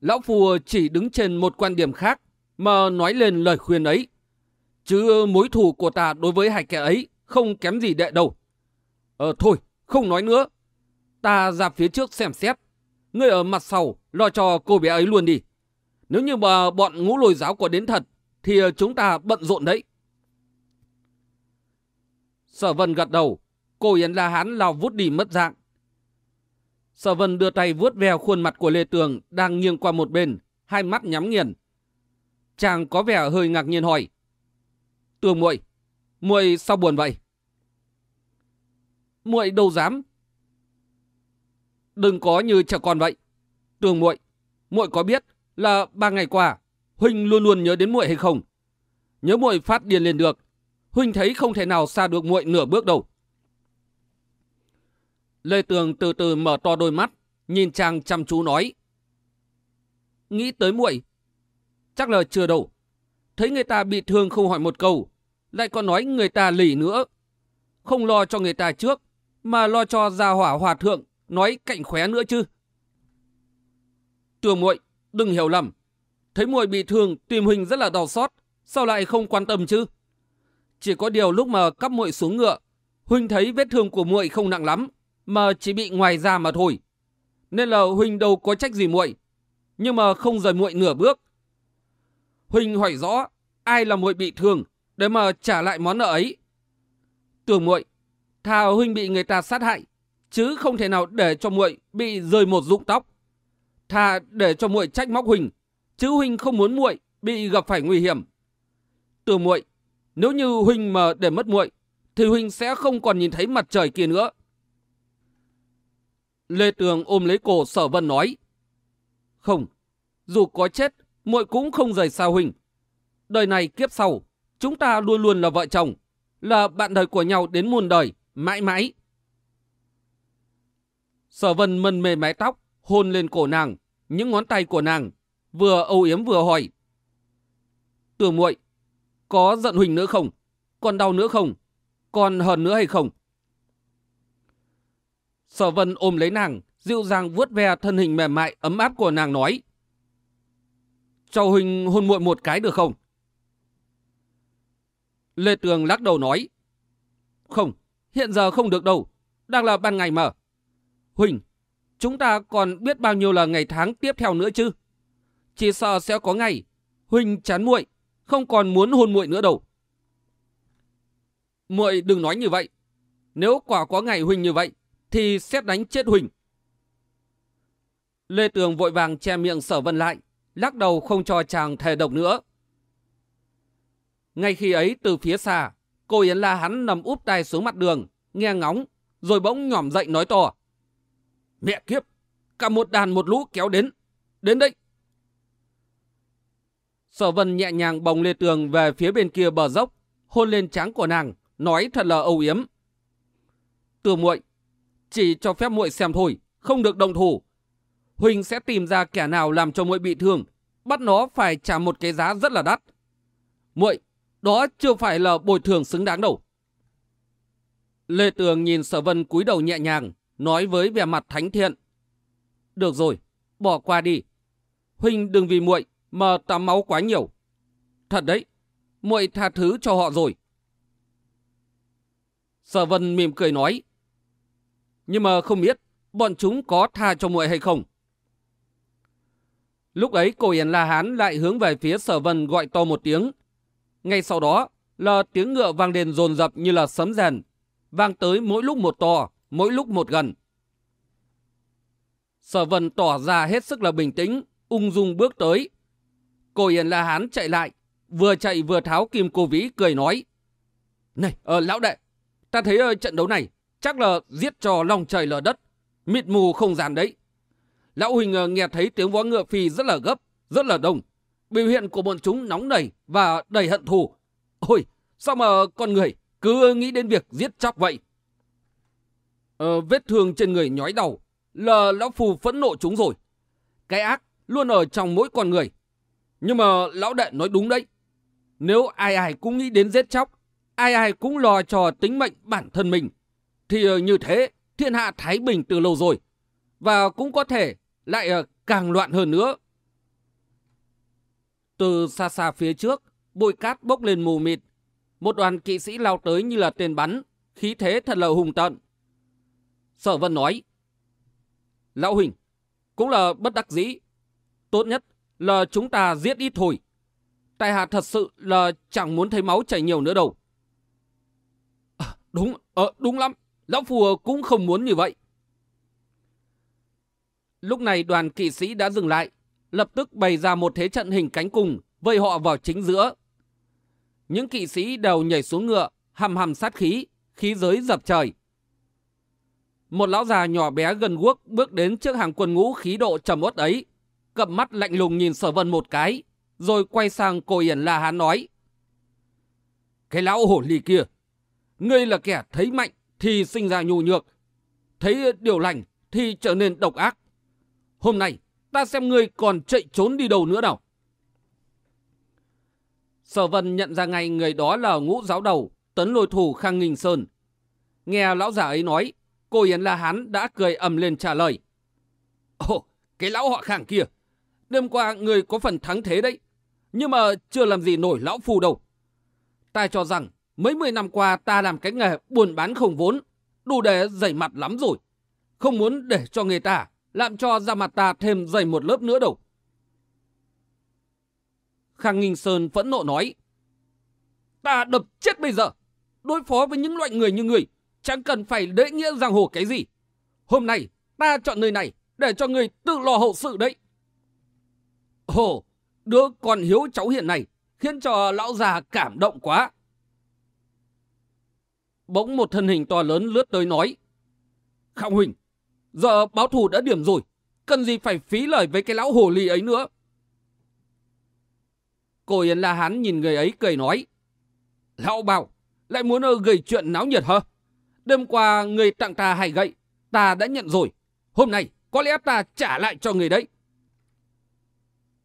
Lão phù chỉ đứng trên một quan điểm khác mà nói lên lời khuyên ấy. Chứ mối thù của ta đối với hai kẻ ấy không kém gì đệ đâu. Ờ thôi, không nói nữa. Ta ra phía trước xem xét. Ngươi ở mặt sau, lo cho cô bé ấy luôn đi. Nếu như mà bọn ngũ lồi giáo có đến thật, thì chúng ta bận rộn đấy. Sở Vân gật đầu, cô Yến La Hán lao vút đi mất dạng. Sở Vân đưa tay vuốt veo khuôn mặt của Lê Tường đang nghiêng qua một bên, hai mắt nhắm nghiền. Chàng có vẻ hơi ngạc nhiên hỏi. Tường muội, muội sao buồn vậy? Muội đâu dám. Đừng có như trẻ con vậy. Tường muội, muội có biết là ba ngày qua huynh luôn luôn nhớ đến muội hay không? Nhớ muội phát điên lên được, huynh thấy không thể nào xa được muội nửa bước đâu. Lê Tường từ từ mở to đôi mắt, nhìn chàng chăm chú nói. Nghĩ tới muội, chắc là chưa đâu. Thấy người ta bị thương không hỏi một câu, lại còn nói người ta lỉ nữa. Không lo cho người ta trước, mà lo cho gia hỏa hòa thượng, nói cạnh khóe nữa chứ. Tường muội, đừng hiểu lầm. Thấy muội bị thương, tìm huynh rất là đau xót, sao lại không quan tâm chứ? Chỉ có điều lúc mà cắp muội xuống ngựa, huynh thấy vết thương của muội không nặng lắm, mà chỉ bị ngoài da mà thôi. Nên là huynh đâu có trách gì muội, nhưng mà không rời muội nửa bước. Huynh hỏi rõ ai là muội bị thương để mà trả lại món nợ ấy. Tưởng muội, thà huynh bị người ta sát hại, chứ không thể nào để cho muội bị rơi một rụng tóc. Thà để cho muội trách móc huynh, chứ huynh không muốn muội bị gặp phải nguy hiểm. Tưởng muội, nếu như huynh mà để mất muội, thì huynh sẽ không còn nhìn thấy mặt trời kia nữa. Lê Tường ôm lấy cổ sở vân nói. Không, dù có chết, muội cũng không rời xa huynh. Đời này kiếp sau, chúng ta luôn luôn là vợ chồng, là bạn đời của nhau đến muôn đời, mãi mãi. Sở vân mân mê mái tóc, hôn lên cổ nàng, những ngón tay của nàng, vừa âu yếm vừa hỏi. Tường muội có giận huynh nữa không? Còn đau nữa không? Còn hờn nữa hay không? Sở vân ôm lấy nàng, dịu dàng vuốt ve thân hình mềm mại ấm áp của nàng nói. Cho huynh hôn muội một cái được không? Lê Tường lắc đầu nói. Không, hiện giờ không được đâu. Đang là ban ngày mà. Huỳnh, chúng ta còn biết bao nhiêu là ngày tháng tiếp theo nữa chứ? Chỉ sợ sẽ có ngày Huỳnh chán muội, không còn muốn hôn muội nữa đâu. Muội đừng nói như vậy. Nếu quả có ngày Huỳnh như vậy, thì xét đánh chết Huỳnh. Lê Tường vội vàng che miệng sở vân lại, lắc đầu không cho chàng thề độc nữa. Ngay khi ấy từ phía xa, cô Yến La hắn nằm úp tay xuống mặt đường, nghe ngóng, rồi bỗng nhỏm dậy nói to. Mẹ kiếp, cả một đàn một lũ kéo đến, đến đây. Sở vân nhẹ nhàng bồng lê tường về phía bên kia bờ dốc, hôn lên trán của nàng, nói thật là âu yếm. Từ muội, chỉ cho phép muội xem thôi, không được đồng thủ. Huỳnh sẽ tìm ra kẻ nào làm cho muội bị thương, bắt nó phải trả một cái giá rất là đắt. Muội, đó chưa phải là bồi thường xứng đáng đâu. Lê Tường nhìn Sở Vân cúi đầu nhẹ nhàng, nói với vẻ mặt thánh thiện. Được rồi, bỏ qua đi. Huynh đừng vì muội mà tắm máu quá nhiều. Thật đấy, muội tha thứ cho họ rồi. Sở Vân mỉm cười nói. Nhưng mà không biết bọn chúng có tha cho muội hay không. Lúc ấy cổ Yển La Hán lại hướng về phía Sở Vân gọi to một tiếng. Ngay sau đó là tiếng ngựa vang lên dồn dập như là sấm rèn, vang tới mỗi lúc một to, mỗi lúc một gần. Sở Vân tỏ ra hết sức là bình tĩnh, ung dung bước tới. Cổ Yển La Hán chạy lại, vừa chạy vừa tháo kim cô vĩ cười nói. Này, ờ, lão đệ, ta thấy ơi trận đấu này chắc là giết cho lòng trời lở đất, mịt mù không gian đấy. Lão Huỳnh ờ, nghe thấy tiếng vó ngựa phi rất là gấp, rất là đông. Biểu hiện của bọn chúng nóng nảy và đầy hận thù. Ôi, sao mà con người cứ nghĩ đến việc giết chóc vậy? Ờ, vết thương trên người nhói đầu là lão phù phẫn nộ chúng rồi. Cái ác luôn ở trong mỗi con người. Nhưng mà lão đệ nói đúng đấy. Nếu ai ai cũng nghĩ đến giết chóc, ai ai cũng lo cho tính mệnh bản thân mình, thì ờ, như thế thiên hạ thái bình từ lâu rồi. Và cũng có thể lại ờ, càng loạn hơn nữa. Từ xa xa phía trước, bụi cát bốc lên mù mịt. Một đoàn kỵ sĩ lao tới như là tên bắn, khí thế thật là hùng tận. Sở Vân nói, Lão Huỳnh, cũng là bất đắc dĩ. Tốt nhất là chúng ta giết ít thôi. Tài hạ thật sự là chẳng muốn thấy máu chảy nhiều nữa đâu. À, đúng, à, đúng lắm. Lão Phù cũng không muốn như vậy. Lúc này đoàn kỵ sĩ đã dừng lại, lập tức bày ra một thế trận hình cánh cùng, vây họ vào chính giữa. Những kỵ sĩ đều nhảy xuống ngựa, hầm hầm sát khí, khí giới dập trời. Một lão già nhỏ bé gần guốc bước đến trước hàng quân ngũ khí độ trầm uất ấy, cặp mắt lạnh lùng nhìn sở vân một cái, rồi quay sang cô Yển La Hán nói. Cái lão hổ lì kia, ngươi là kẻ thấy mạnh thì sinh ra nhu nhược, thấy điều lành thì trở nên độc ác. Hôm nay, ta xem ngươi còn chạy trốn đi đâu nữa nào. Sở vân nhận ra ngay người đó là ngũ giáo đầu, tấn lôi thủ Khang Nghình Sơn. Nghe lão già ấy nói, cô Yến La Hán đã cười ầm lên trả lời. Ồ, cái lão họ Khang kia, đêm qua người có phần thắng thế đấy, nhưng mà chưa làm gì nổi lão phù đâu. Ta cho rằng mấy mươi năm qua ta làm cái nghề buôn bán không vốn, đủ để dày mặt lắm rồi. Không muốn để cho người ta làm cho da mặt ta thêm dày một lớp nữa đâu. Khang Nghinh Sơn phẫn nộ nói. Ta đập chết bây giờ. Đối phó với những loại người như người, chẳng cần phải lễ nghĩa giang hồ cái gì. Hôm nay, ta chọn nơi này để cho người tự lo hậu sự đấy. Ồ, đứa con hiếu cháu hiện này khiến cho lão già cảm động quá. Bỗng một thân hình to lớn lướt tới nói. Khang Huỳnh, giờ báo thù đã điểm rồi, cần gì phải phí lời với cái lão hồ ly ấy nữa. Cô Yến La Hán nhìn người ấy cười nói. Lão bảo, lại muốn ờ, gây chuyện náo nhiệt hả? Đêm qua người tặng ta hải gậy, ta đã nhận rồi. Hôm nay có lẽ ta trả lại cho người đấy.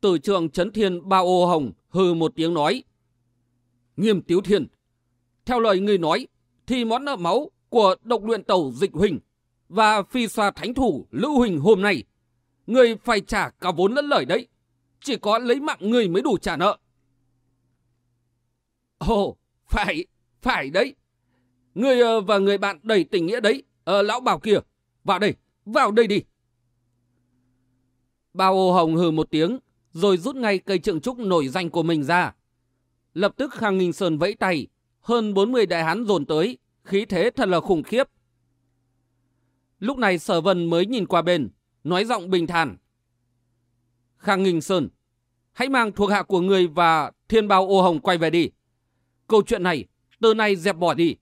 Từ trường Trấn Thiên Bao Ô Hồng hừ một tiếng nói. Nghiêm Tiếu Thiên, theo lời người nói, thì món nợ máu của độc luyện tàu Dịch Huỳnh và phi xoa thánh thủ Lữ Huỳnh hôm nay, người phải trả cả vốn lẫn lời đấy. Chỉ có lấy mạng người mới đủ trả nợ. Ồ, phải, phải đấy. Người ờ, và người bạn đầy tình nghĩa đấy. Ờ, lão bảo kia, vào đây, vào đây đi. Bao ô hồng hừ một tiếng, rồi rút ngay cây trượng trúc nổi danh của mình ra. Lập tức Khang Nghinh Sơn vẫy tay, hơn 40 đại hán dồn tới, khí thế thật là khủng khiếp. Lúc này sở vân mới nhìn qua bên, nói giọng bình thản. Khang Nghinh Sơn, hãy mang thuộc hạ của người và thiên bao ô hồng quay về đi. Câu chuyện này, từ nay dẹp bỏ đi.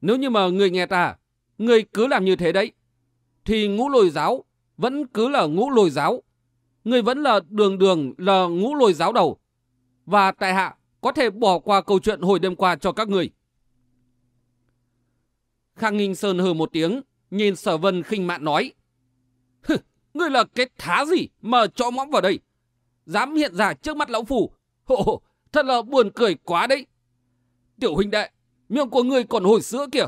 Nếu như mà người nghe ta, người cứ làm như thế đấy, thì ngũ lồi giáo vẫn cứ là ngũ lồi giáo. Người vẫn là đường đường là ngũ lồi giáo đầu. Và tại hạ có thể bỏ qua câu chuyện hồi đêm qua cho các người. Khang Nghinh Sơn hừ một tiếng, nhìn sở vân khinh mạn nói. Ngươi là cái thá gì mà cho mõm vào đây? Dám hiện ra trước mắt lão phủ. Hộ, thật là buồn cười quá đấy. Tiểu huynh đệ, miệng của ngươi còn hồi sữa kìa.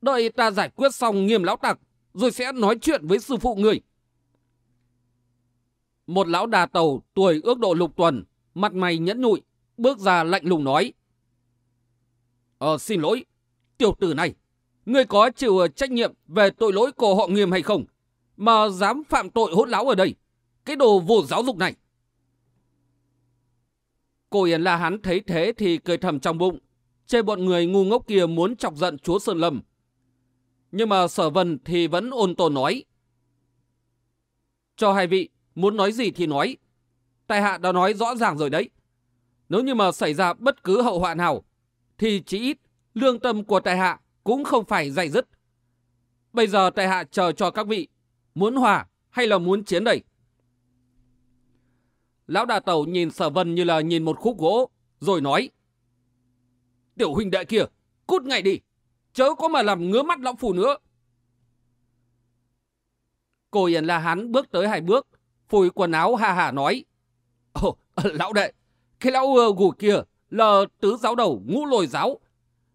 Đợi ta giải quyết xong nghiêm lão tặc, rồi sẽ nói chuyện với sư phụ người. Một lão đà tàu tuổi ước độ lục tuần, mặt mày nhẫn nhụi, bước ra lạnh lùng nói. Ờ xin lỗi, tiểu tử này, ngươi có chịu ờ, trách nhiệm về tội lỗi của họ nghiêm hay không? Mà dám phạm tội hỗn láo ở đây, cái đồ vô giáo dục này. Cô Yến La Hán thấy thế thì cười thầm trong bụng, chê bọn người ngu ngốc kia muốn chọc giận chúa Sơn Lâm. Nhưng mà sở vân thì vẫn ôn tồn nói. Cho hai vị, muốn nói gì thì nói. Tài hạ đã nói rõ ràng rồi đấy. Nếu như mà xảy ra bất cứ hậu họa nào, thì chỉ ít lương tâm của tài hạ cũng không phải dày dứt. Bây giờ tài hạ chờ cho các vị, muốn hòa hay là muốn chiến đây? Lão đà tẩu nhìn sở vân như là nhìn một khúc gỗ, rồi nói. Tiểu huynh đệ kia, cút ngay đi, chớ có mà làm ngứa mắt lão phù nữa. Cô Yên La Hán bước tới hai bước, phủi quần áo ha hà nói. Ồ, lão đệ, cái lão gù kia là tứ giáo đầu ngũ lồi giáo.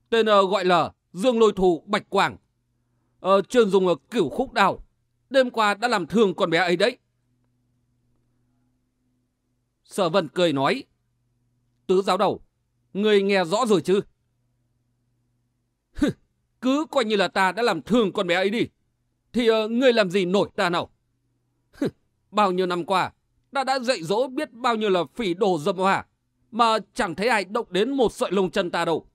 Tên gọi là Dương Lôi Thù Bạch Quảng. Ờ, chuyên dùng ở cửu khúc đào. Đêm qua đã làm thương con bé ấy đấy. Sở Vân cười nói. Tứ giáo đầu, người nghe rõ rồi chứ? Cứ coi như là ta đã làm thương con bé ấy đi. Thì uh, ngươi làm gì nổi ta nào? bao nhiêu năm qua, ta đã dạy dỗ biết bao nhiêu là phỉ đồ dâm hỏa, mà chẳng thấy ai động đến một sợi lông chân ta đâu.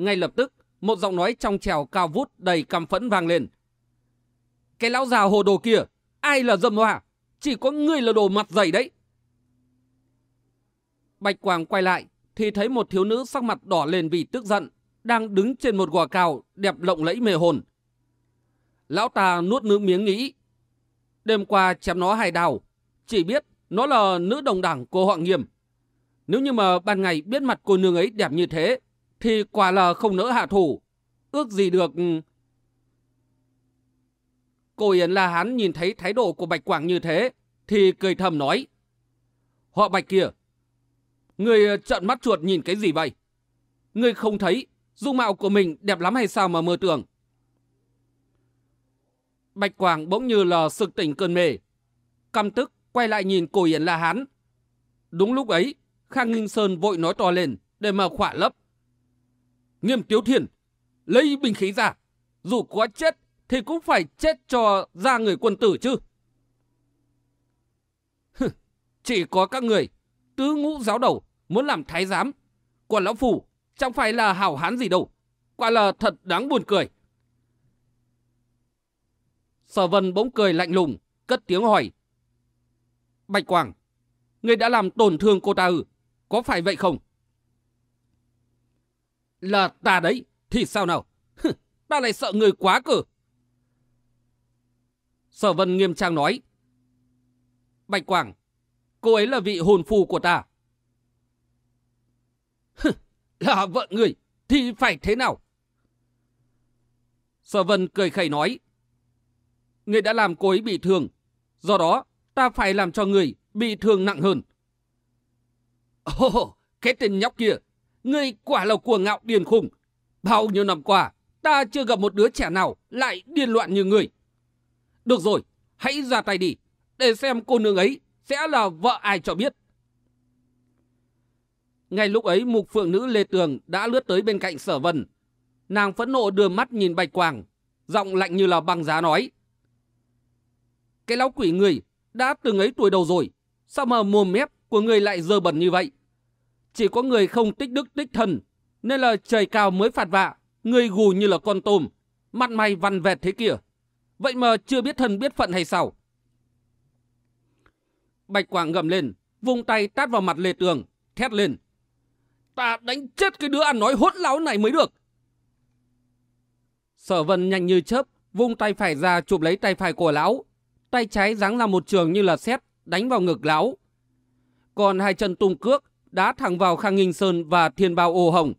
Ngay lập tức, một giọng nói trong trèo cao vút đầy căm phẫn vang lên. Cái lão già hồ đồ kia, ai là dâm hỏa? Chỉ có ngươi là đồ mặt dày đấy. Bạch Quang quay lại, thì thấy một thiếu nữ sắc mặt đỏ lên vì tức giận, đang đứng trên một gò cao đẹp lộng lẫy mê hồn. Lão ta nuốt nước miếng nghĩ. Đêm qua chém nó hai đào, chỉ biết nó là nữ đồng đảng của họ nghiêm. Nếu như mà ban ngày biết mặt cô nương ấy đẹp như thế, thì quả là không nỡ hạ thủ. Ước gì được... Cô Yến La Hán nhìn thấy thái độ của Bạch Quảng như thế, thì cười thầm nói. Họ Bạch kia, người trợn mắt chuột nhìn cái gì vậy? Người không thấy dung mạo của mình đẹp lắm hay sao mà mơ tưởng? Bạch Quảng bỗng như là sực tỉnh cơn mê. Căm tức quay lại nhìn cổ Yến La Hán. Đúng lúc ấy, Khang Nghinh Sơn vội nói to lên để mà khỏa lấp. Nghiêm Tiếu Thiên, lấy binh khí ra. Dù có chết thì cũng phải chết cho ra người quân tử chứ. Chỉ có các người, tứ ngũ giáo đầu, muốn làm thái giám. Còn lão phủ, chẳng phải là hảo hán gì đâu. Quả là thật đáng buồn cười. Sở vân bỗng cười lạnh lùng, cất tiếng hỏi. Bạch quảng người đã làm tổn thương cô ta ư? Có phải vậy không? Là ta đấy, thì sao nào? ta lại sợ người quá cử. Sở vân nghiêm trang nói. Bạch Quảng, cô ấy là vị hồn phù của ta. là vợ người, thì phải thế nào? Sở vân cười khẩy nói người đã làm cô ấy bị thương. Do đó, ta phải làm cho người bị thương nặng hơn. Ồ, oh, cái tên nhóc kia, ngươi quả là cuồng ngạo điên khùng. Bao nhiêu năm qua, ta chưa gặp một đứa trẻ nào lại điên loạn như ngươi. Được rồi, hãy ra tay đi, để xem cô nương ấy sẽ là vợ ai cho biết. Ngay lúc ấy, mục phượng nữ Lê Tường đã lướt tới bên cạnh sở vân. Nàng phẫn nộ đưa mắt nhìn Bạch Quang, giọng lạnh như là băng giá nói. Cái lão quỷ người đã từng ấy tuổi đầu rồi. Sao mà mồm mép của người lại dơ bẩn như vậy? Chỉ có người không tích đức tích thần. Nên là trời cao mới phạt vạ. Người gù như là con tôm. Mặt mày vằn vẹt thế kia. Vậy mà chưa biết thần biết phận hay sao? Bạch Quảng gầm lên, vung tay tát vào mặt Lê Tường, thét lên. Ta đánh chết cái đứa ăn nói hốt láo này mới được. Sở vân nhanh như chớp, vung tay phải ra chụp lấy tay phải của lão. Tay trái giáng ra một trường như là xét, đánh vào ngực lão. Còn hai chân tung cước, đá thẳng vào Khang Nghinh Sơn và Thiên Bao Ô Hồng.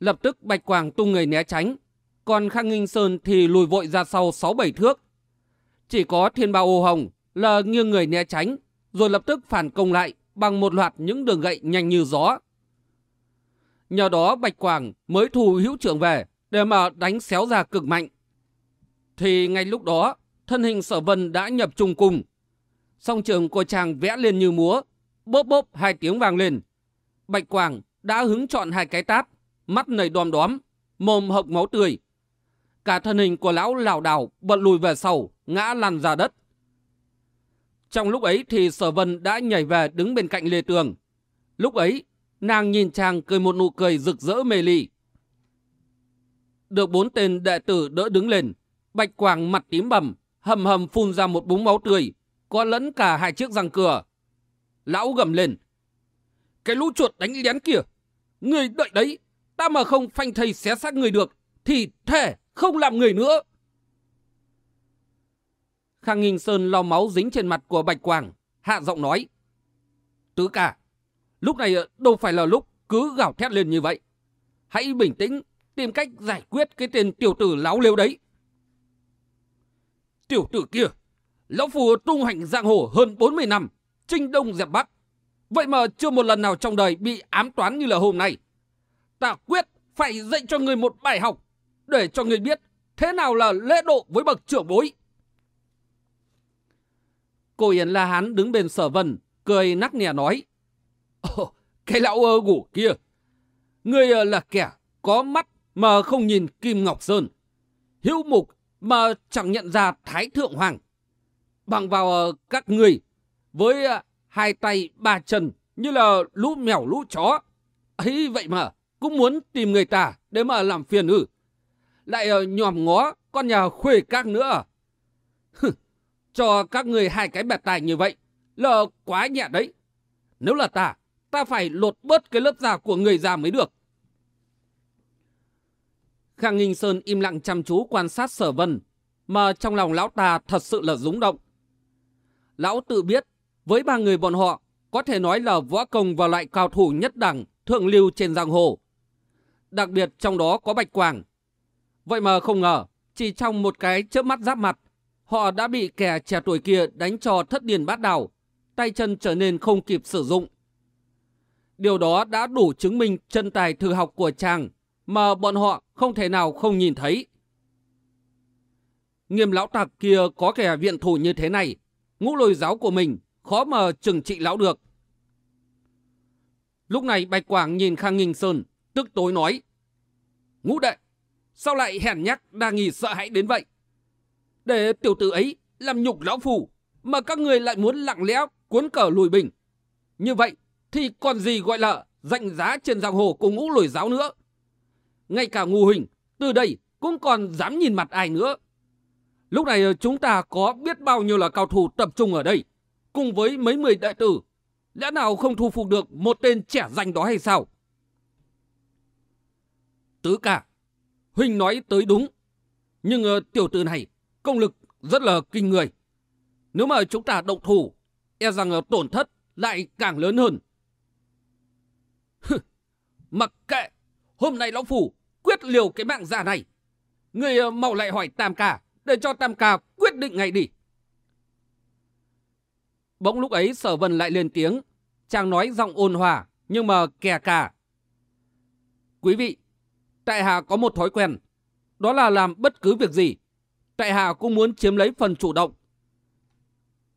Lập tức Bạch Quảng tung người né tránh, còn Khang Nghinh Sơn thì lùi vội ra sau 6-7 thước. Chỉ có Thiên Bao Ô Hồng là nghiêng người né tránh, rồi lập tức phản công lại bằng một loạt những đường gậy nhanh như gió. Nhờ đó Bạch Quảng mới thù hữu trưởng về để mà đánh xéo ra cực mạnh. Thì ngay lúc đó, thân hình sở vân đã nhập trung cung. Song trường của chàng vẽ lên như múa, bốp bốp hai tiếng vang lên. Bạch Quảng đã hứng chọn hai cái tát, mắt nầy đom đóm, mồm hộc máu tươi. Cả thân hình của lão lảo đảo bật lùi về sau, ngã lăn ra đất. Trong lúc ấy thì sở vân đã nhảy về đứng bên cạnh Lê Tường. Lúc ấy, nàng nhìn chàng cười một nụ cười rực rỡ mê ly. Được bốn tên đệ tử đỡ đứng lên, Bạch Quảng mặt tím bầm, hầm hầm phun ra một búng máu tươi, có lẫn cả hai chiếc răng cửa. Lão gầm lên. Cái lũ chuột đánh lén kia, người đợi đấy, ta mà không phanh thầy xé xác người được, thì thề không làm người nữa. Khang Nghinh Sơn lau máu dính trên mặt của Bạch Quang hạ giọng nói. Tứ cả, lúc này đâu phải là lúc cứ gào thét lên như vậy. Hãy bình tĩnh, tìm cách giải quyết cái tên tiểu tử láo lêu đấy. Tiểu tử kia, lão phù tung hành giang hồ hơn 40 năm, trinh đông dẹp bắc. Vậy mà chưa một lần nào trong đời bị ám toán như là hôm nay. Ta quyết phải dạy cho người một bài học, để cho người biết thế nào là lễ độ với bậc trưởng bối. Cô Yến La Hán đứng bên sở vân, cười nắc nẻ nói. Ồ, cái lão ơ ngủ kia, người ờ, là kẻ có mắt mà không nhìn Kim Ngọc Sơn. Hữu mục mà chẳng nhận ra Thái Thượng Hoàng. Bằng vào ờ, các người với à, hai tay ba chân như là lũ mèo lũ chó. ấy vậy mà cũng muốn tìm người ta để mà làm phiền ư. Lại ờ, nhòm ngó con nhà khuê các nữa. Cho các người hai cái bẹt tài như vậy là quá nhẹ đấy. Nếu là ta, ta phải lột bớt cái lớp da của người già mới được. Khang Nghinh Sơn im lặng chăm chú quan sát sở vân, mà trong lòng lão ta thật sự là rúng động. Lão tự biết, với ba người bọn họ, có thể nói là võ công và loại cao thủ nhất đẳng, thượng lưu trên giang hồ. Đặc biệt trong đó có Bạch Quảng. Vậy mà không ngờ, chỉ trong một cái chớp mắt giáp mặt, họ đã bị kẻ trẻ tuổi kia đánh cho thất điền bát đảo, tay chân trở nên không kịp sử dụng. Điều đó đã đủ chứng minh chân tài thư học của chàng mà bọn họ không thể nào không nhìn thấy. Nghiêm lão tặc kia có kẻ viện thủ như thế này, ngũ lôi giáo của mình khó mà trừng trị lão được. Lúc này Bạch Quảng nhìn Khang Nghinh Sơn, tức tối nói. Ngũ đệ, sao lại hèn nhắc đa nghi sợ hãi đến vậy? Để tiểu tử ấy làm nhục lão phù, mà các người lại muốn lặng lẽ cuốn cờ lùi bình. Như vậy thì còn gì gọi là danh giá trên giang hồ của ngũ lồi giáo nữa. Ngay cả ngu hình, từ đây cũng còn dám nhìn mặt ai nữa. Lúc này chúng ta có biết bao nhiêu là cao thủ tập trung ở đây, cùng với mấy mười đệ tử. Lẽ nào không thu phục được một tên trẻ danh đó hay sao? Tứ cả, Huynh nói tới đúng. Nhưng uh, tiểu tử này công lực rất là kinh người. Nếu mà chúng ta động thủ, e rằng uh, tổn thất lại càng lớn hơn. Mặc kệ, hôm nay lão phủ quyết liều cái mạng già này. Người uh, mau lại hỏi Tam Ca, để cho Tam Ca quyết định ngay đi. Bỗng lúc ấy sở vân lại lên tiếng, chàng nói giọng ôn hòa, nhưng mà kè cả. Quý vị, tại hạ có một thói quen, đó là làm bất cứ việc gì. Tại hạ cũng muốn chiếm lấy phần chủ động.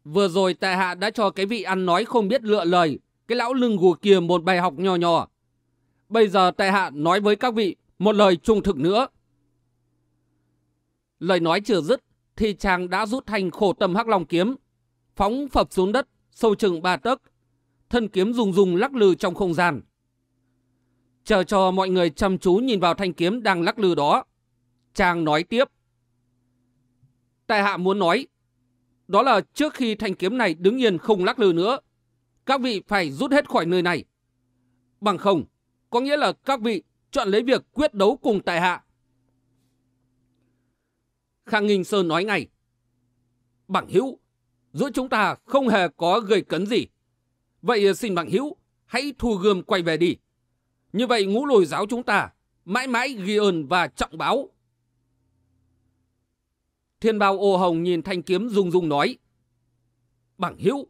Vừa rồi tại hạ đã cho cái vị ăn nói không biết lựa lời, cái lão lưng gù kia một bài học nhỏ nhỏ. Bây giờ tại hạ nói với các vị một lời trung thực nữa. Lời nói chưa dứt, thì chàng đã rút thành khổ tâm hắc long kiếm, phóng phập xuống đất, sâu chừng ba tấc. Thân kiếm rung rung lắc lư trong không gian. Chờ cho mọi người chăm chú nhìn vào thanh kiếm đang lắc lư đó. Chàng nói tiếp. Tại hạ muốn nói, đó là trước khi thanh kiếm này đứng yên không lắc lư nữa, các vị phải rút hết khỏi nơi này. Bằng không, có nghĩa là các vị chọn lấy việc quyết đấu cùng tại hạ. Khang Nghinh Sơn nói ngay. Bằng hữu, giữa chúng ta không hề có gây cấn gì. Vậy ờ, xin bằng hữu, hãy thu gươm quay về đi. Như vậy ngũ lồi giáo chúng ta mãi mãi ghi ơn và trọng báo. Thiên bào ô hồng nhìn thanh kiếm rung rung nói. Bằng hữu,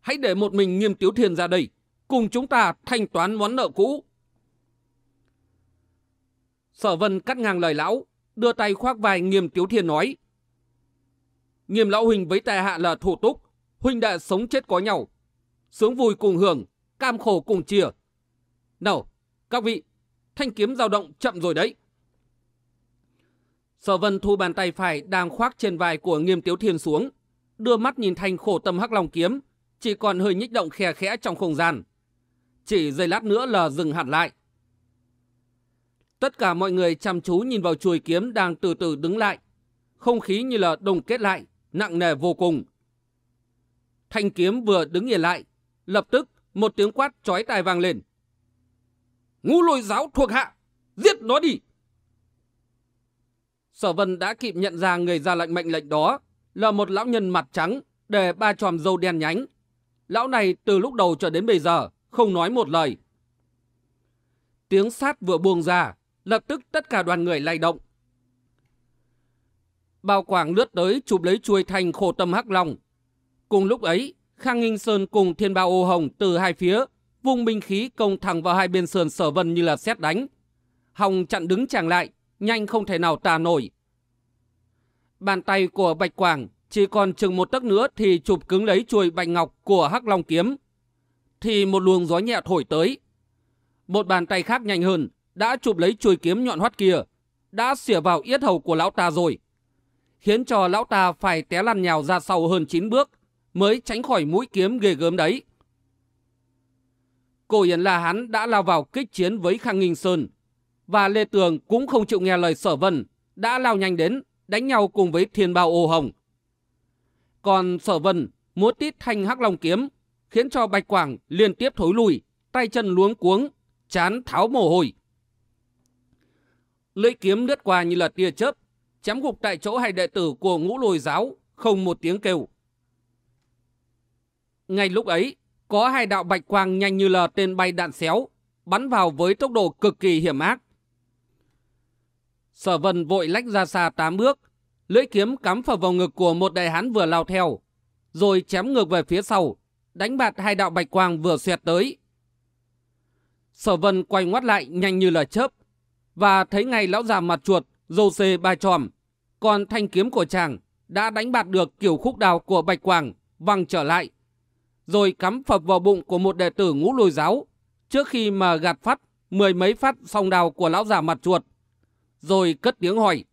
hãy để một mình nghiêm tiếu thiên ra đây, cùng chúng ta thanh toán món nợ cũ. Sở vân cắt ngang lời lão, đưa tay khoác vai nghiêm tiếu thiên nói. Nghiêm lão huynh với tài hạ là thủ túc, huynh đệ sống chết có nhau. Sướng vui cùng hưởng, cam khổ cùng chia. Nào, các vị, thanh kiếm dao động chậm rồi đấy. Sở vân thu bàn tay phải đang khoác trên vai của nghiêm tiếu thiên xuống, đưa mắt nhìn thanh khổ tâm hắc long kiếm, chỉ còn hơi nhích động khe khẽ trong không gian. Chỉ giây lát nữa là dừng hẳn lại. Tất cả mọi người chăm chú nhìn vào chuôi kiếm đang từ từ đứng lại. Không khí như là đồng kết lại, nặng nề vô cùng. Thanh kiếm vừa đứng yên lại, lập tức một tiếng quát chói tai vang lên. Ngũ lôi giáo thuộc hạ, giết nó đi! Sở Vân đã kịp nhận ra người ra lệnh mệnh lệnh đó là một lão nhân mặt trắng, để ba tròm dâu đen nhánh. Lão này từ lúc đầu cho đến bây giờ không nói một lời. Tiếng sát vừa buông ra, lập tức tất cả đoàn người lay động. Bao quảng lướt tới chụp lấy chuôi thành khổ tâm hắc long. Cùng lúc ấy, Khang Nghinh Sơn cùng thiên bao ô hồng từ hai phía, vung binh khí công thẳng vào hai bên sườn sở vân như là xét đánh. Hồng chặn đứng chàng lại, nhanh không thể nào tà nổi. Bàn tay của Bạch Quảng chỉ còn chừng một tấc nữa thì chụp cứng lấy chuôi bạch ngọc của Hắc Long kiếm. Thì một luồng gió nhẹ thổi tới. Một bàn tay khác nhanh hơn đã chụp lấy chuôi kiếm nhọn hoắt kia, đã xỉa vào yết hầu của lão ta rồi. Khiến cho lão ta phải té lăn nhào ra sau hơn 9 bước mới tránh khỏi mũi kiếm ghê gớm đấy. Cổ Yến La Hán đã lao vào kích chiến với Khang Nghinh Sơn và Lê Tường cũng không chịu nghe lời sở vân, đã lao nhanh đến, đánh nhau cùng với thiên bào ô hồng. Còn sở vân múa tít thanh hắc long kiếm, khiến cho Bạch Quảng liên tiếp thối lùi, tay chân luống cuống, chán tháo mồ hôi. Lưỡi kiếm lướt qua như là tia chớp, chém gục tại chỗ hai đệ tử của ngũ lồi giáo, không một tiếng kêu. Ngay lúc ấy, có hai đạo bạch quang nhanh như là tên bay đạn xéo, bắn vào với tốc độ cực kỳ hiểm ác. Sở vân vội lách ra xa tám bước, lưỡi kiếm cắm vào ngực của một đại hán vừa lao theo, rồi chém ngược về phía sau, đánh bạt hai đạo bạch quang vừa xẹt tới. Sở vân quay ngoắt lại nhanh như là chớp, và thấy ngay lão già mặt chuột, dâu xê ba tròm, còn thanh kiếm của chàng đã đánh bạt được kiểu khúc đào của bạch quảng văng trở lại, rồi cắm phập vào bụng của một đệ tử ngũ lùi giáo, trước khi mà gạt phát mười mấy phát song đào của lão già mặt chuột rồi cất tiếng hỏi.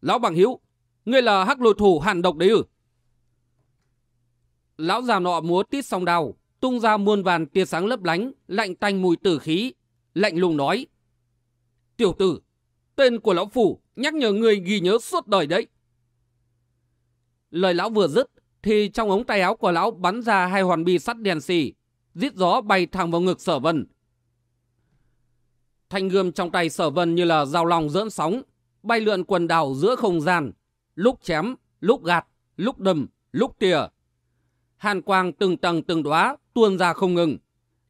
Lão bằng hiếu, ngươi là hắc lùi thủ hàn độc đấy ư? Lão già nọ múa tít song đào, tung ra muôn vàn tia sáng lấp lánh, lạnh tanh mùi tử khí, lạnh lùng nói. Tiểu tử, tên của lão phủ nhắc nhở người ghi nhớ suốt đời đấy. Lời lão vừa dứt, thì trong ống tay áo của lão bắn ra hai hoàn bi sắt đèn xì, giết gió bay thẳng vào ngực sở vân, Thanh gươm trong tay sở vân như là dao lòng dỡn sóng, bay lượn quần đảo giữa không gian, lúc chém, lúc gạt, lúc đâm, lúc tỉa. Hàn quang từng tầng từng đóa tuôn ra không ngừng,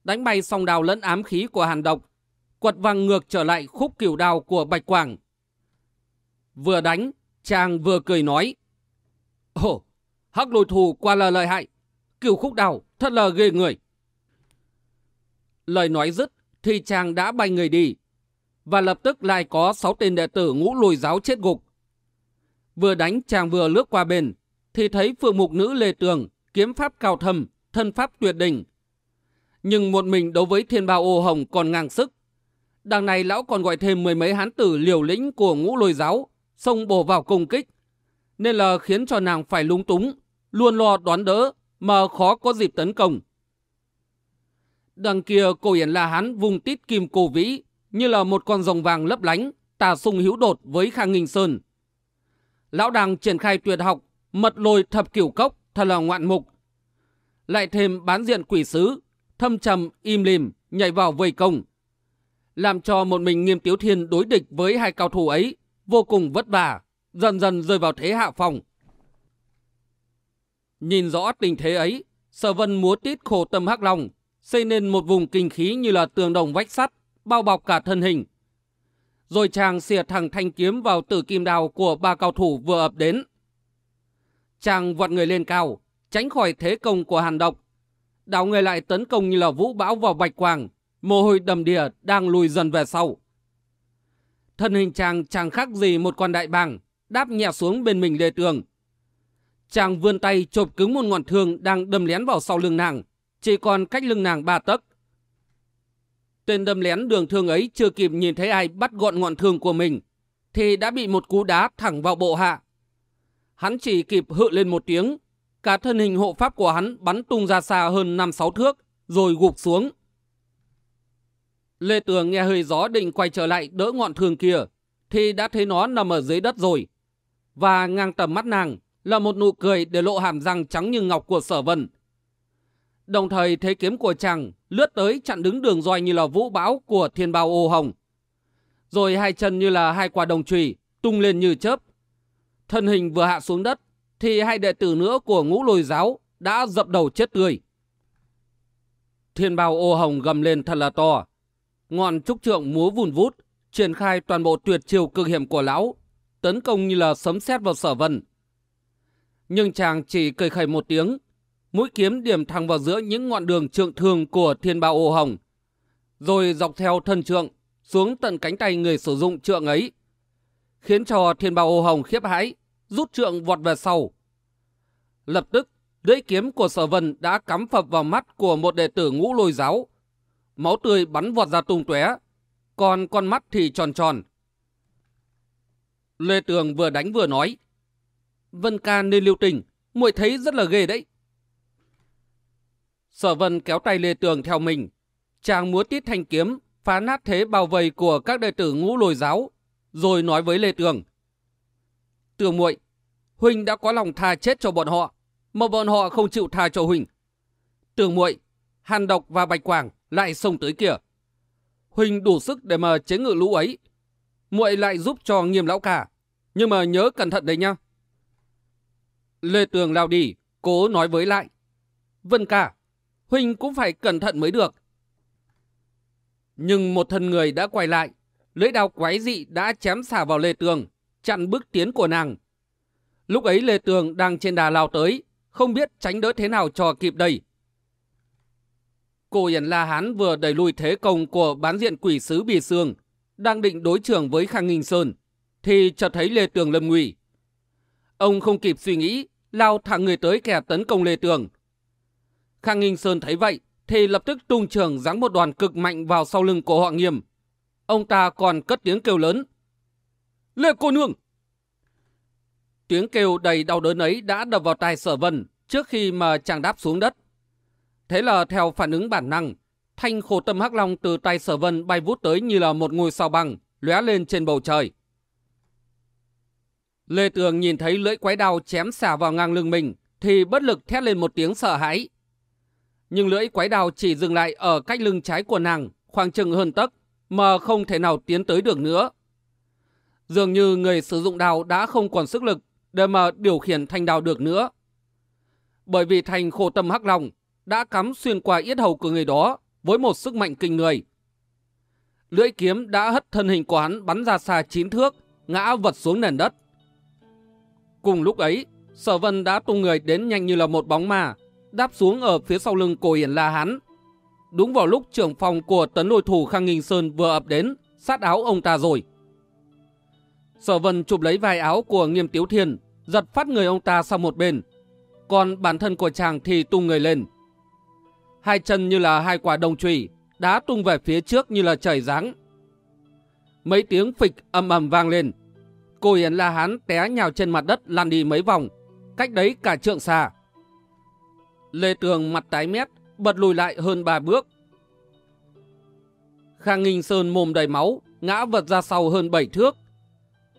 đánh bay song đào lẫn ám khí của hàn độc, quật văng ngược trở lại khúc cửu đào của bạch quảng Vừa đánh, chàng vừa cười nói. Ồ, hắc lôi thù qua là lợi hại, cửu khúc đào thật là ghê người. Lời nói dứt, thì chàng đã bay người đi. Và lập tức lại có sáu tên đệ tử ngũ lùi giáo chết gục. Vừa đánh chàng vừa lướt qua bên, thì thấy phượng mục nữ Lê Tường, kiếm pháp cao thâm, thân pháp tuyệt đỉnh. Nhưng một mình đối với thiên bào ô hồng còn ngang sức. Đằng này lão còn gọi thêm mười mấy hán tử liều lĩnh của ngũ lôi giáo, xông bổ vào công kích. Nên là khiến cho nàng phải lúng túng, luôn lo đoán đỡ, mà khó có dịp tấn công. Đằng kia cổ Yển là Hán vùng tít kim cổ vĩ như là một con rồng vàng lấp lánh, tà sung hữu đột với Khang Nghinh Sơn. Lão đang triển khai tuyệt học, mật lôi thập kiểu cốc thật là ngoạn mục. Lại thêm bán diện quỷ sứ, thâm trầm, im lìm, nhảy vào vây công. Làm cho một mình nghiêm tiếu thiên đối địch với hai cao thủ ấy vô cùng vất vả, dần dần rơi vào thế hạ phòng. Nhìn rõ tình thế ấy, sở vân múa tít khổ tâm hắc lòng, xây nên một vùng kinh khí như là tường đồng vách sắt, bao bọc cả thân hình. Rồi chàng xìa thẳng thanh kiếm vào tử kim đào của ba cao thủ vừa ập đến. Chàng vọt người lên cao, tránh khỏi thế công của hàn độc. Đảo người lại tấn công như là vũ bão vào bạch quàng, mồ hôi đầm đìa đang lùi dần về sau. Thân hình chàng chẳng khác gì một con đại bàng, đáp nhẹ xuống bên mình lê tường. Chàng vươn tay chộp cứng một ngọn thương đang đâm lén vào sau lưng nàng, chỉ còn cách lưng nàng ba tấc. Tên đâm lén đường thương ấy chưa kịp nhìn thấy ai bắt gọn ngọn thương của mình, thì đã bị một cú đá thẳng vào bộ hạ. Hắn chỉ kịp hự lên một tiếng, cả thân hình hộ pháp của hắn bắn tung ra xa hơn 5-6 thước, rồi gục xuống. Lê Tường nghe hơi gió định quay trở lại đỡ ngọn thương kia, thì đã thấy nó nằm ở dưới đất rồi. Và ngang tầm mắt nàng là một nụ cười để lộ hàm răng trắng như ngọc của sở vân. Đồng thời thế kiếm của chàng lướt tới chặn đứng đường roi như là vũ bão của thiên bào ô hồng. Rồi hai chân như là hai quả đồng trùy tung lên như chớp. Thân hình vừa hạ xuống đất thì hai đệ tử nữa của ngũ lôi giáo đã dập đầu chết tươi. Thiên bào ô hồng gầm lên thật là to. Ngọn trúc trượng múa vùn vút, triển khai toàn bộ tuyệt chiều cực hiểm của lão, tấn công như là sấm sét vào sở vân. Nhưng chàng chỉ cười khẩy một tiếng, mũi kiếm điểm thẳng vào giữa những ngọn đường trượng thường của thiên bào ô hồng, rồi dọc theo thân trượng xuống tận cánh tay người sử dụng trượng ấy, khiến cho thiên bào ô hồng khiếp hãi, rút trượng vọt về sau. Lập tức, lưỡi kiếm của sở vân đã cắm phập vào mắt của một đệ tử ngũ lôi giáo. Máu tươi bắn vọt ra tung tóe, còn con mắt thì tròn tròn. Lê Tường vừa đánh vừa nói. Vân ca nên lưu tình, muội thấy rất là ghê đấy. Sở Vân kéo tay Lê Tường theo mình. Chàng múa tít thanh kiếm, phá nát thế bao vây của các đệ tử ngũ lồi giáo, rồi nói với Lê Tường. Tường muội, Huynh đã có lòng tha chết cho bọn họ, mà bọn họ không chịu tha cho Huynh. Tường muội, Hàn Độc và Bạch Quảng lại xông tới kia. Huynh đủ sức để mà chế ngự lũ ấy. Muội lại giúp cho nghiêm lão cả, nhưng mà nhớ cẩn thận đấy nhá. Lê Tường lao đi, cố nói với lại. Vân cả, Huynh cũng phải cẩn thận mới được. Nhưng một thân người đã quay lại, lưỡi đao quái dị đã chém xả vào Lê Tường, chặn bước tiến của nàng. Lúc ấy Lê Tường đang trên đà lao tới, không biết tránh đỡ thế nào cho kịp đây. Cô Yển La Hán vừa đẩy lùi thế công của bán diện quỷ sứ Bì Sương, đang định đối trưởng với Khang Nghinh Sơn, thì chợt thấy Lê Tường lâm nguy. Ông không kịp suy nghĩ, lao thẳng người tới kẻ tấn công Lê Tường, Khang Nghinh Sơn thấy vậy thì lập tức tung trường giáng một đoàn cực mạnh vào sau lưng của họ nghiêm. Ông ta còn cất tiếng kêu lớn. Lê cô nương! Tiếng kêu đầy đau đớn ấy đã đập vào tai sở vân trước khi mà chàng đáp xuống đất. Thế là theo phản ứng bản năng, thanh khổ tâm hắc long từ tay sở vân bay vút tới như là một ngôi sao băng, lóe lên trên bầu trời. Lê Tường nhìn thấy lưỡi quái đao chém xả vào ngang lưng mình, thì bất lực thét lên một tiếng sợ hãi, nhưng lưỡi quái đao chỉ dừng lại ở cách lưng trái của nàng, khoảng chừng hơn tấc, mà không thể nào tiến tới được nữa. Dường như người sử dụng đao đã không còn sức lực để mà điều khiển thanh đao được nữa. Bởi vì thành khổ tâm hắc long đã cắm xuyên qua yết hầu của người đó với một sức mạnh kinh người. Lưỡi kiếm đã hất thân hình của hắn bắn ra xa chín thước, ngã vật xuống nền đất. Cùng lúc ấy, sở vân đã tung người đến nhanh như là một bóng ma, đáp xuống ở phía sau lưng cổ hiển la hán. Đúng vào lúc trưởng phòng của tấn lôi thủ Khang Nghinh Sơn vừa ập đến, sát áo ông ta rồi. Sở vân chụp lấy vai áo của nghiêm tiếu thiên, giật phát người ông ta sang một bên. Còn bản thân của chàng thì tung người lên. Hai chân như là hai quả đồng trùy, đá tung về phía trước như là trời giáng. Mấy tiếng phịch âm ầm vang lên. Cô Yến La Hán té nhào trên mặt đất lăn đi mấy vòng, cách đấy cả trượng xa. Lê Tường mặt tái mét, bật lùi lại hơn ba bước. Khang Nghinh Sơn mồm đầy máu, ngã vật ra sau hơn bảy thước.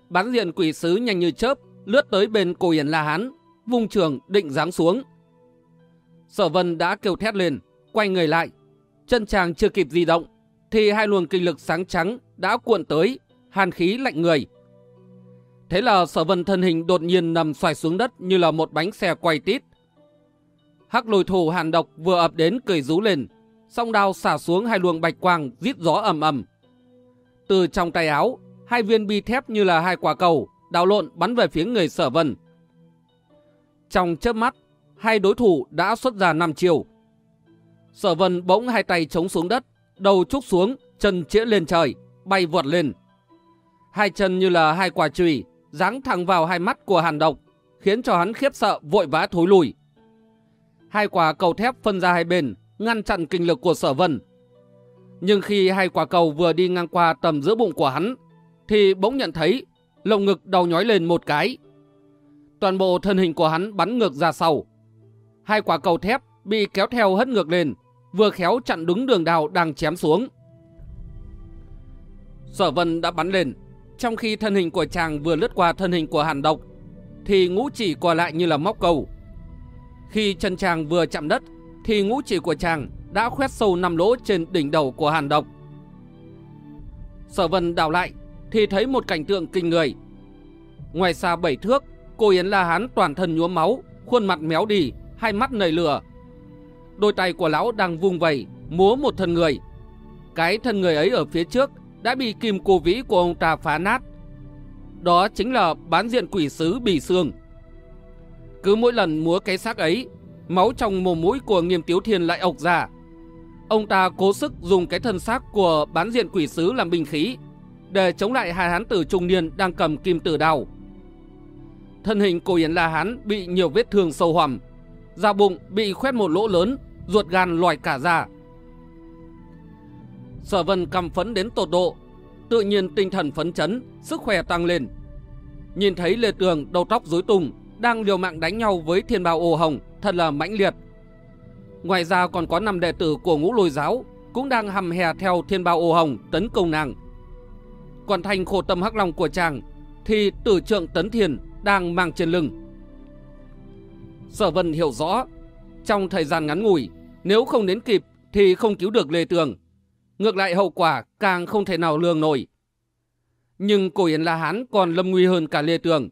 Bán diện quỷ sứ nhanh như chớp, lướt tới bên cô Yến La Hán, vung trường định giáng xuống. Sở vân đã kêu thét lên, quay người lại. Chân chàng chưa kịp di động, thì hai luồng kinh lực sáng trắng đã cuộn tới, hàn khí lạnh người. Thế là sở vân thân hình đột nhiên nằm xoài xuống đất như là một bánh xe quay tít. Hắc lùi thủ hàn độc vừa ập đến cười rú lên, song đao xả xuống hai luồng bạch quang rít gió ầm ầm. Từ trong tay áo, hai viên bi thép như là hai quả cầu, đào lộn bắn về phía người sở vân. Trong chớp mắt, hai đối thủ đã xuất ra năm chiều. Sở vân bỗng hai tay chống xuống đất, đầu trúc xuống, chân chĩa lên trời, bay vượt lên. Hai chân như là hai quả chùy giáng thẳng vào hai mắt của hàn độc, khiến cho hắn khiếp sợ vội vã thối lùi. Hai quả cầu thép phân ra hai bên, ngăn chặn kinh lực của sở vân. Nhưng khi hai quả cầu vừa đi ngang qua tầm giữa bụng của hắn, thì bỗng nhận thấy lồng ngực đau nhói lên một cái. Toàn bộ thân hình của hắn bắn ngược ra sau. Hai quả cầu thép bị kéo theo hất ngược lên, vừa khéo chặn đúng đường đào đang chém xuống. Sở vân đã bắn lên, trong khi thân hình của chàng vừa lướt qua thân hình của hàn độc, thì ngũ chỉ qua lại như là móc cầu. Khi chân chàng vừa chạm đất, thì ngũ chỉ của chàng đã khoét sâu năm lỗ trên đỉnh đầu của hàn độc. Sở vân đào lại, thì thấy một cảnh tượng kinh người. Ngoài xa bảy thước, cô Yến La Hán toàn thân nhuốm máu, khuôn mặt méo đi, hai mắt nầy lửa. Đôi tay của lão đang vung vẩy, múa một thân người. Cái thân người ấy ở phía trước đã bị kim cô vĩ của ông ta phá nát. Đó chính là bán diện quỷ sứ Bì xương. Cứ mỗi lần múa cái xác ấy, máu trong mồm mũi của nghiêm tiếu thiên lại ộc ra. Ông ta cố sức dùng cái thân xác của bán diện quỷ sứ làm binh khí, để chống lại hai hán tử trung niên đang cầm kim tử đào. Thân hình cổ Yến La Hán bị nhiều vết thương sâu hoằm, da bụng bị khoét một lỗ lớn, ruột gan loài cả ra. Sở vân cầm phấn đến tột độ, tự nhiên tinh thần phấn chấn, sức khỏe tăng lên. Nhìn thấy Lê Tường đầu tóc rối tung, đang liều mạng đánh nhau với thiên bào ồ hồng, thật là mãnh liệt. Ngoài ra còn có năm đệ tử của ngũ lôi giáo, cũng đang hầm hè theo thiên bào ồ hồng tấn công nàng. Còn thành khổ tâm hắc long của chàng, thì tử trượng tấn thiền đang mang trên lưng. Sở vân hiểu rõ, trong thời gian ngắn ngủi, nếu không đến kịp thì không cứu được Lê Tường. Ngược lại hậu quả càng không thể nào lường nổi. Nhưng cổ Yến La Hán còn lâm nguy hơn cả Lê Tường.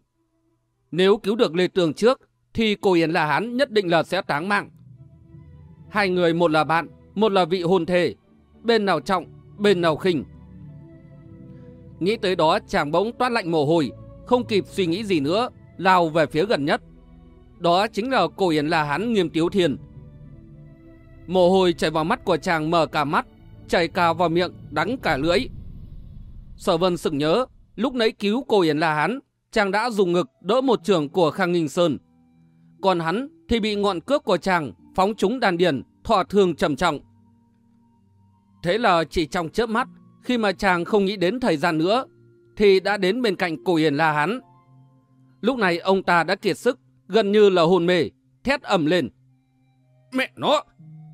Nếu cứu được Lê Tường trước, thì cổ Yến La Hán nhất định là sẽ táng mạng. Hai người một là bạn, một là vị hồn thể. Bên nào trọng, bên nào khinh. Nghĩ tới đó chàng bỗng toát lạnh mồ hôi, không kịp suy nghĩ gì nữa, lao về phía gần nhất. Đó chính là cổ Yến La Hán nghiêm tiếu thiên. Mồ hôi chảy vào mắt của chàng mở cả mắt, chảy cả vào miệng, đắng cả lưỡi. Sở vân sững nhớ, lúc nãy cứu cổ Yến La Hán, chàng đã dùng ngực đỡ một trường của Khang Nghinh Sơn. Còn hắn thì bị ngọn cướp của chàng phóng trúng đàn điền, thọ thương trầm trọng. Thế là chỉ trong chớp mắt, khi mà chàng không nghĩ đến thời gian nữa, thì đã đến bên cạnh cổ Yến La Hán. Lúc này ông ta đã kiệt sức, gần như là hồn mê, thét ầm lên. Mẹ nó,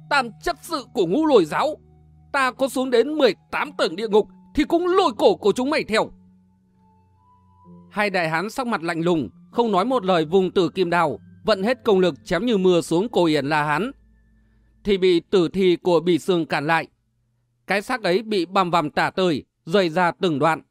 tam chấp sự của ngũ lồi giáo ta có xuống đến 18 tầng địa ngục thì cũng lôi cổ của chúng mày theo. Hai đại hán sắc mặt lạnh lùng, không nói một lời vùng tử kim đào, vận hết công lực chém như mưa xuống cổ Yển La Hán. Thì bị tử thi của Bỉ Sương cản lại. Cái xác ấy bị bầm vằm tả tơi, rời ra từng đoạn.